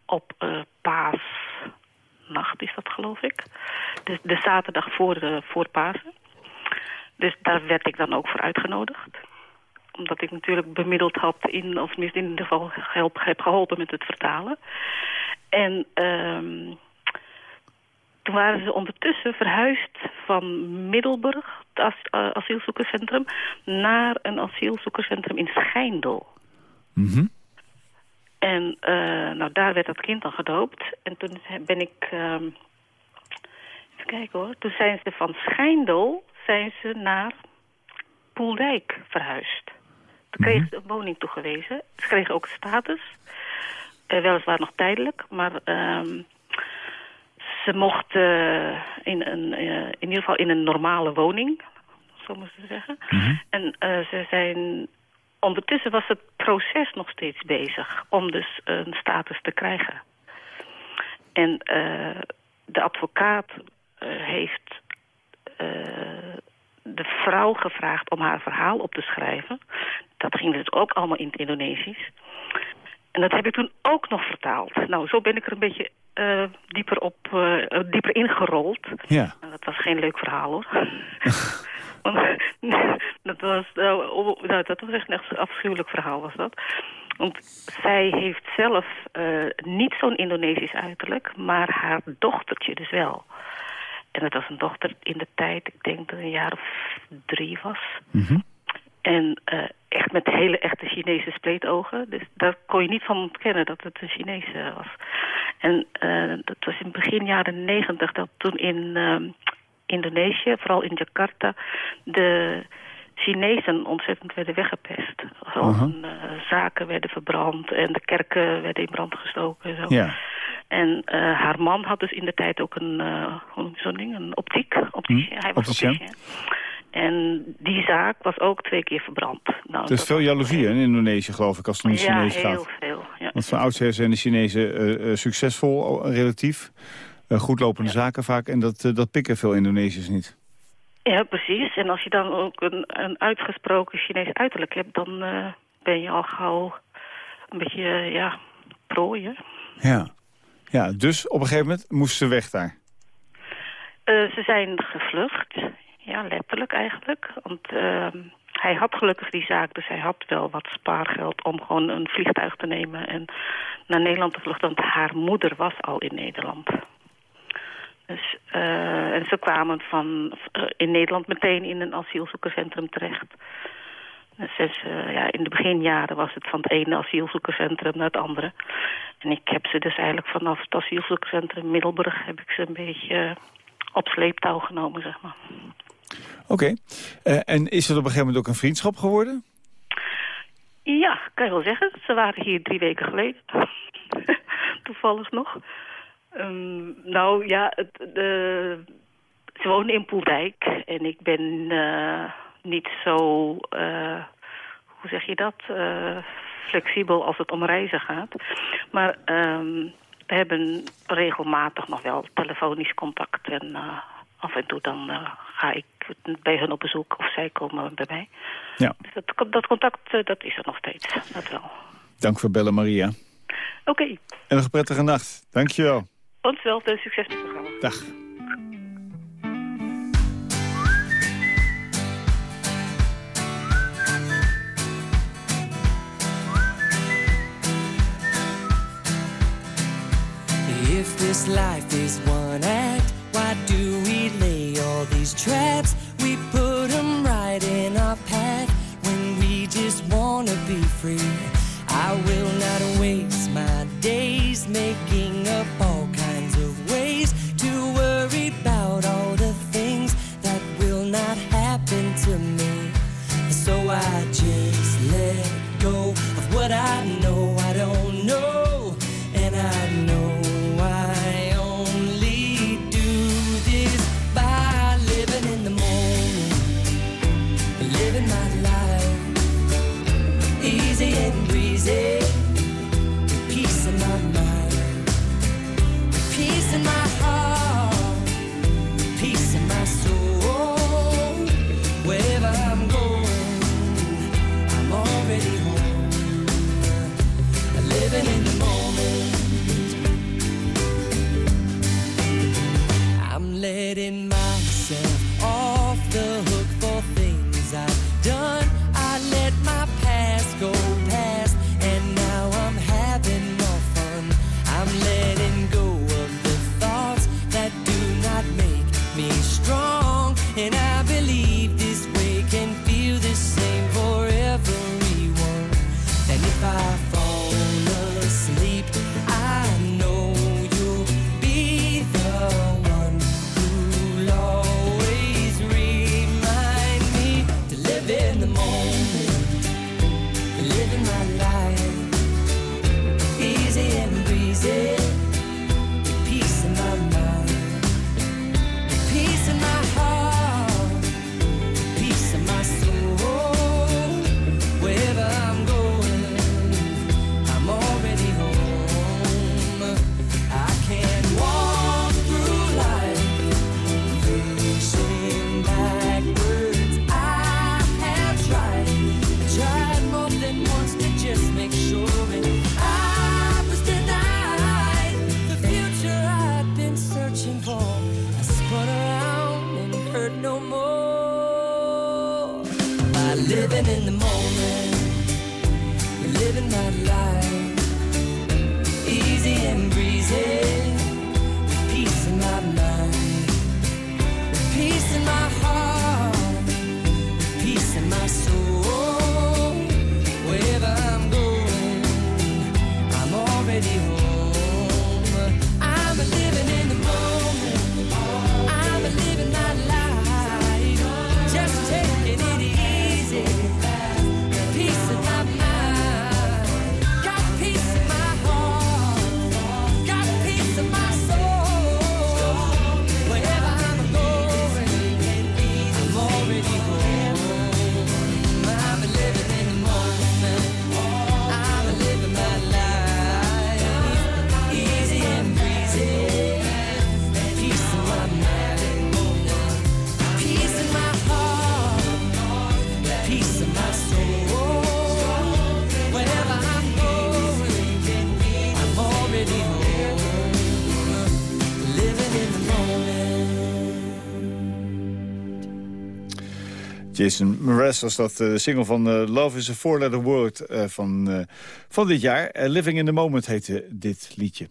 op eh, paasnacht is dat geloof ik. Dus de zaterdag voor, voor Pasen. Dus daar werd ik dan ook voor uitgenodigd. Omdat ik natuurlijk bemiddeld had in, of tenminste in ieder geval help, heb geholpen met het vertalen. En ehm, toen waren ze ondertussen verhuisd van Middelburg, het eh, asielzoekerscentrum, naar een asielzoekerscentrum in Schijndel. Mhm. En eh, nou, daar werd dat kind dan gedoopt. En toen ben ik... ehm, even kijken hoor. Toen zijn ze van Schijndel zijn ze naar Poeldijk verhuisd. Toen kregen ze een woning toegewezen. Ze kregen ook status. Eh, weliswaar nog tijdelijk, maar... ehm, ze mochten in, een, eh, in ieder geval in een normale woning, zo moeten we zeggen. En eh, ze zijn ondertussen was het proces nog steeds bezig om dus een status te krijgen. En eh, de advocaat eh, heeft eh, de vrouw gevraagd om haar verhaal op te schrijven. Dat ging dus ook allemaal in het Indonesisch. En dat heb ik toen ook nog vertaald. Nou, zo ben ik er een beetje dieper, op, eh, dieper ingerold. Ja. Nou, dat was geen leuk verhaal, hoor. Want, dat, was, nou, oh, nou, dat was echt een afschuwelijk verhaal, was dat. Want zij heeft zelf eh, niet zo'n Indonesisch uiterlijk, maar haar dochtertje dus wel. En dat was een dochter in de tijd, ik denk dat een jaar of drie was. En eh, echt met hele echte Chinese spleetogen. Dus daar kon je niet van ontkennen dat het een Chinese was. En eh, dat was in begin jaren negentig dat toen in ehm, Indonesië, vooral in Jakarta, de Chinezen ontzettend werden weggepest. Eh, zaken werden verbrand en de kerken werden in brand gestoken. En, zo. Ja. en eh, haar man had dus in de tijd ook een, eh, zo'n ding, een optiek. opticien. Hij was opticien. En die zaak was ook twee keer verbrand. Nou, Er is veel jaloezie in Indonesië, geloof ik, als het om de ja, Chinezen heel gaat. veel. Ja. Want van oudsher zijn de Chinezen succesvol, oh, Eh, goedlopende zaken vaak. En dat, eh, dat pikken veel Indonesiërs niet. ja, precies. En als je dan ook een, een uitgesproken Chinees uiterlijk hebt... dan eh, ben je al gauw een beetje, eh, ja, prooi, hè? Ja. ja, dus op een gegeven moment moesten ze weg daar. Ze zijn gevlucht. Ja, letterlijk eigenlijk. Want ehm, hij had gelukkig die zaak, dus hij had wel wat spaargeld om gewoon een vliegtuig te nemen en naar Nederland te vluchten. Want haar moeder was al in Nederland. Dus, eh, en ze kwamen van, in Nederland meteen in een asielzoekerscentrum terecht. Dus sinds, eh, ja, in de beginjaren was het van het ene asielzoekerscentrum naar het andere. En ik heb ze dus eigenlijk vanaf het asielzoekerscentrum Middelburg... heb ik ze een beetje op sleeptouw genomen, zeg maar. Oké. Eh, en is het op een gegeven moment ook een vriendschap geworden? Ja, kan je wel zeggen. Ze waren hier drie weken geleden. Toevallig nog. Ehm, nou ja, het, de, ze wonen in Poeldijk. En ik ben eh, niet zo, eh, hoe zeg je dat, eh, flexibel als het om reizen gaat. Maar ehm, we hebben regelmatig nog wel telefonisch contact. En af en toe dan ga ik bij hun op bezoek of zij komen bij mij. Ja. Dus dat, dat contact, dat is er nog steeds. Dat wel. Dank voor bellen, Maria. Oké, En een prettige nacht. Dankjewel. Wel. Veel succes met het programma. Dag. If this life is one act, why do we lay all these traps? We put them right in our path when we just wanna be free. I will not waste my days making living in the moment, living my life, easy and breezy, Jason Mraz was dat eh, de single van eh, Love is a Four-Letter Word eh, van, eh, van dit jaar. Eh, Living in the Moment heette dit liedje.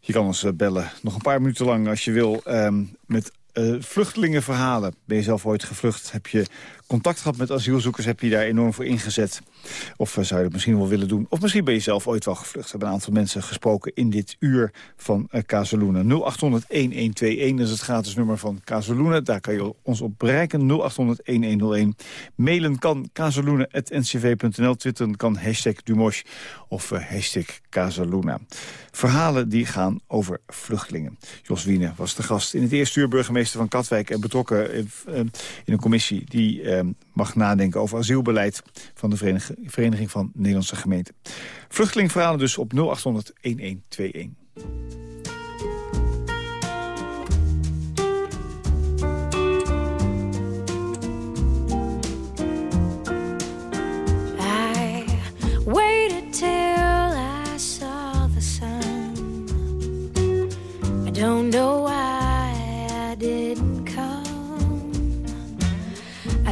Je kan ons eh, bellen, nog een paar minuten lang als je wil, ehm, met eh, vluchtelingenverhalen. Ben je zelf ooit gevlucht? Heb je contact gehad met asielzoekers? Heb je daar enorm voor ingezet? Of eh, zou je dat misschien wel willen doen? Of misschien ben je zelf ooit wel gevlucht. Hebben een aantal mensen gesproken in dit uur van uh, Casaluna. 0800-1121 is het gratis nummer van Casaluna. Daar kan je ons op bereiken. 0800-1101. Mailen kan casaluna.ncv.nl. Twitteren kan hashtag Dumosh of uh, hashtag Casaluna. Verhalen die gaan over vluchtelingen. Jos Wiene was de gast in het eerste uur burgemeester van Katwijk... en betrokken in, in een commissie die mag nadenken over asielbeleid... van de Vereniging Vereniging van Nederlandse Gemeenten. Vluchtelingverhalen dus op 0800 1121.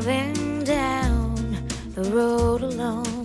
driving down the road alone.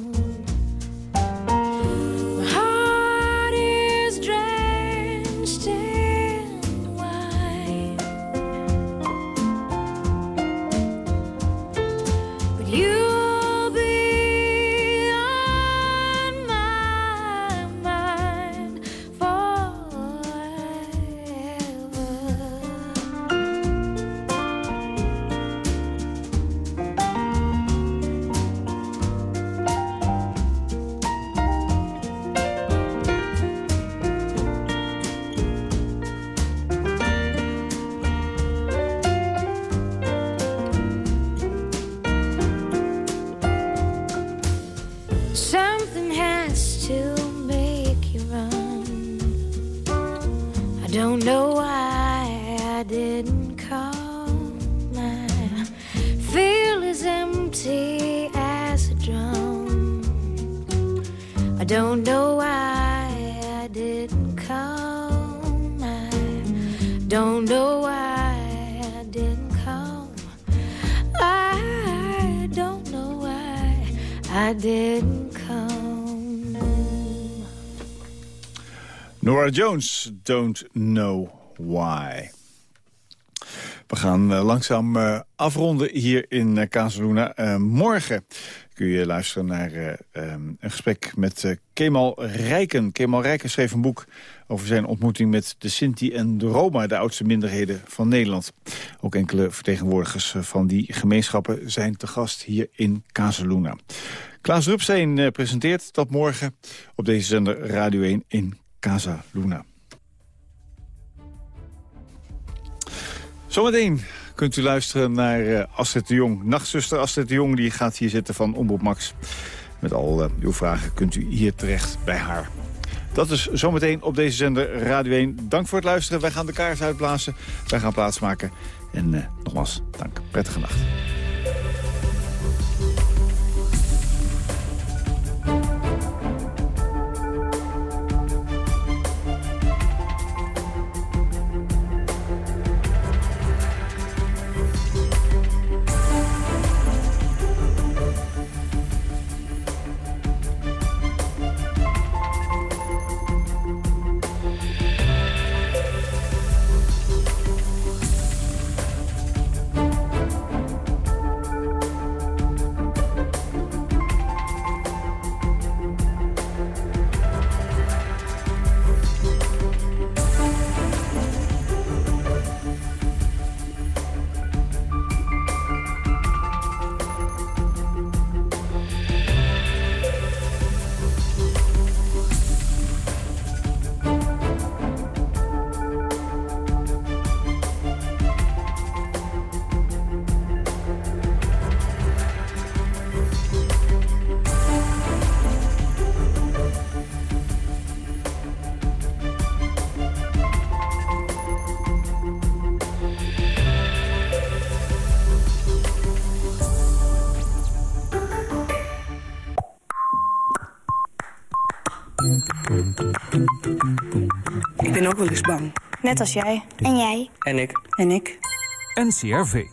Jones, Don't Know Why. We gaan eh, langzaam eh, afronden hier in uh, morgen kun je luisteren naar eh, ehm, een gesprek met Kemal Rijken. Kemal Rijken schreef een boek over zijn ontmoeting met de Sinti en de Roma... de oudste minderheden van Nederland. Ook enkele vertegenwoordigers van die gemeenschappen zijn te gast hier in Casaluna. Klaas Rupsteen presenteert dat morgen op deze zender Radio 1 in Casa Luna. Zometeen kunt u luisteren naar uh, Astrid de Jong. Nachtzuster Astrid de Jong die gaat hier zitten van Omroep Max. Met al uh, uw vragen kunt u hier terecht bij haar. Dat is zometeen op deze zender Radio 1. Dank voor het luisteren. Wij gaan de kaars uitblazen. Wij gaan plaatsmaken. En uh, nogmaals, dank. Prettige nacht. Als jij. En jij. En ik. En ik. NCRV.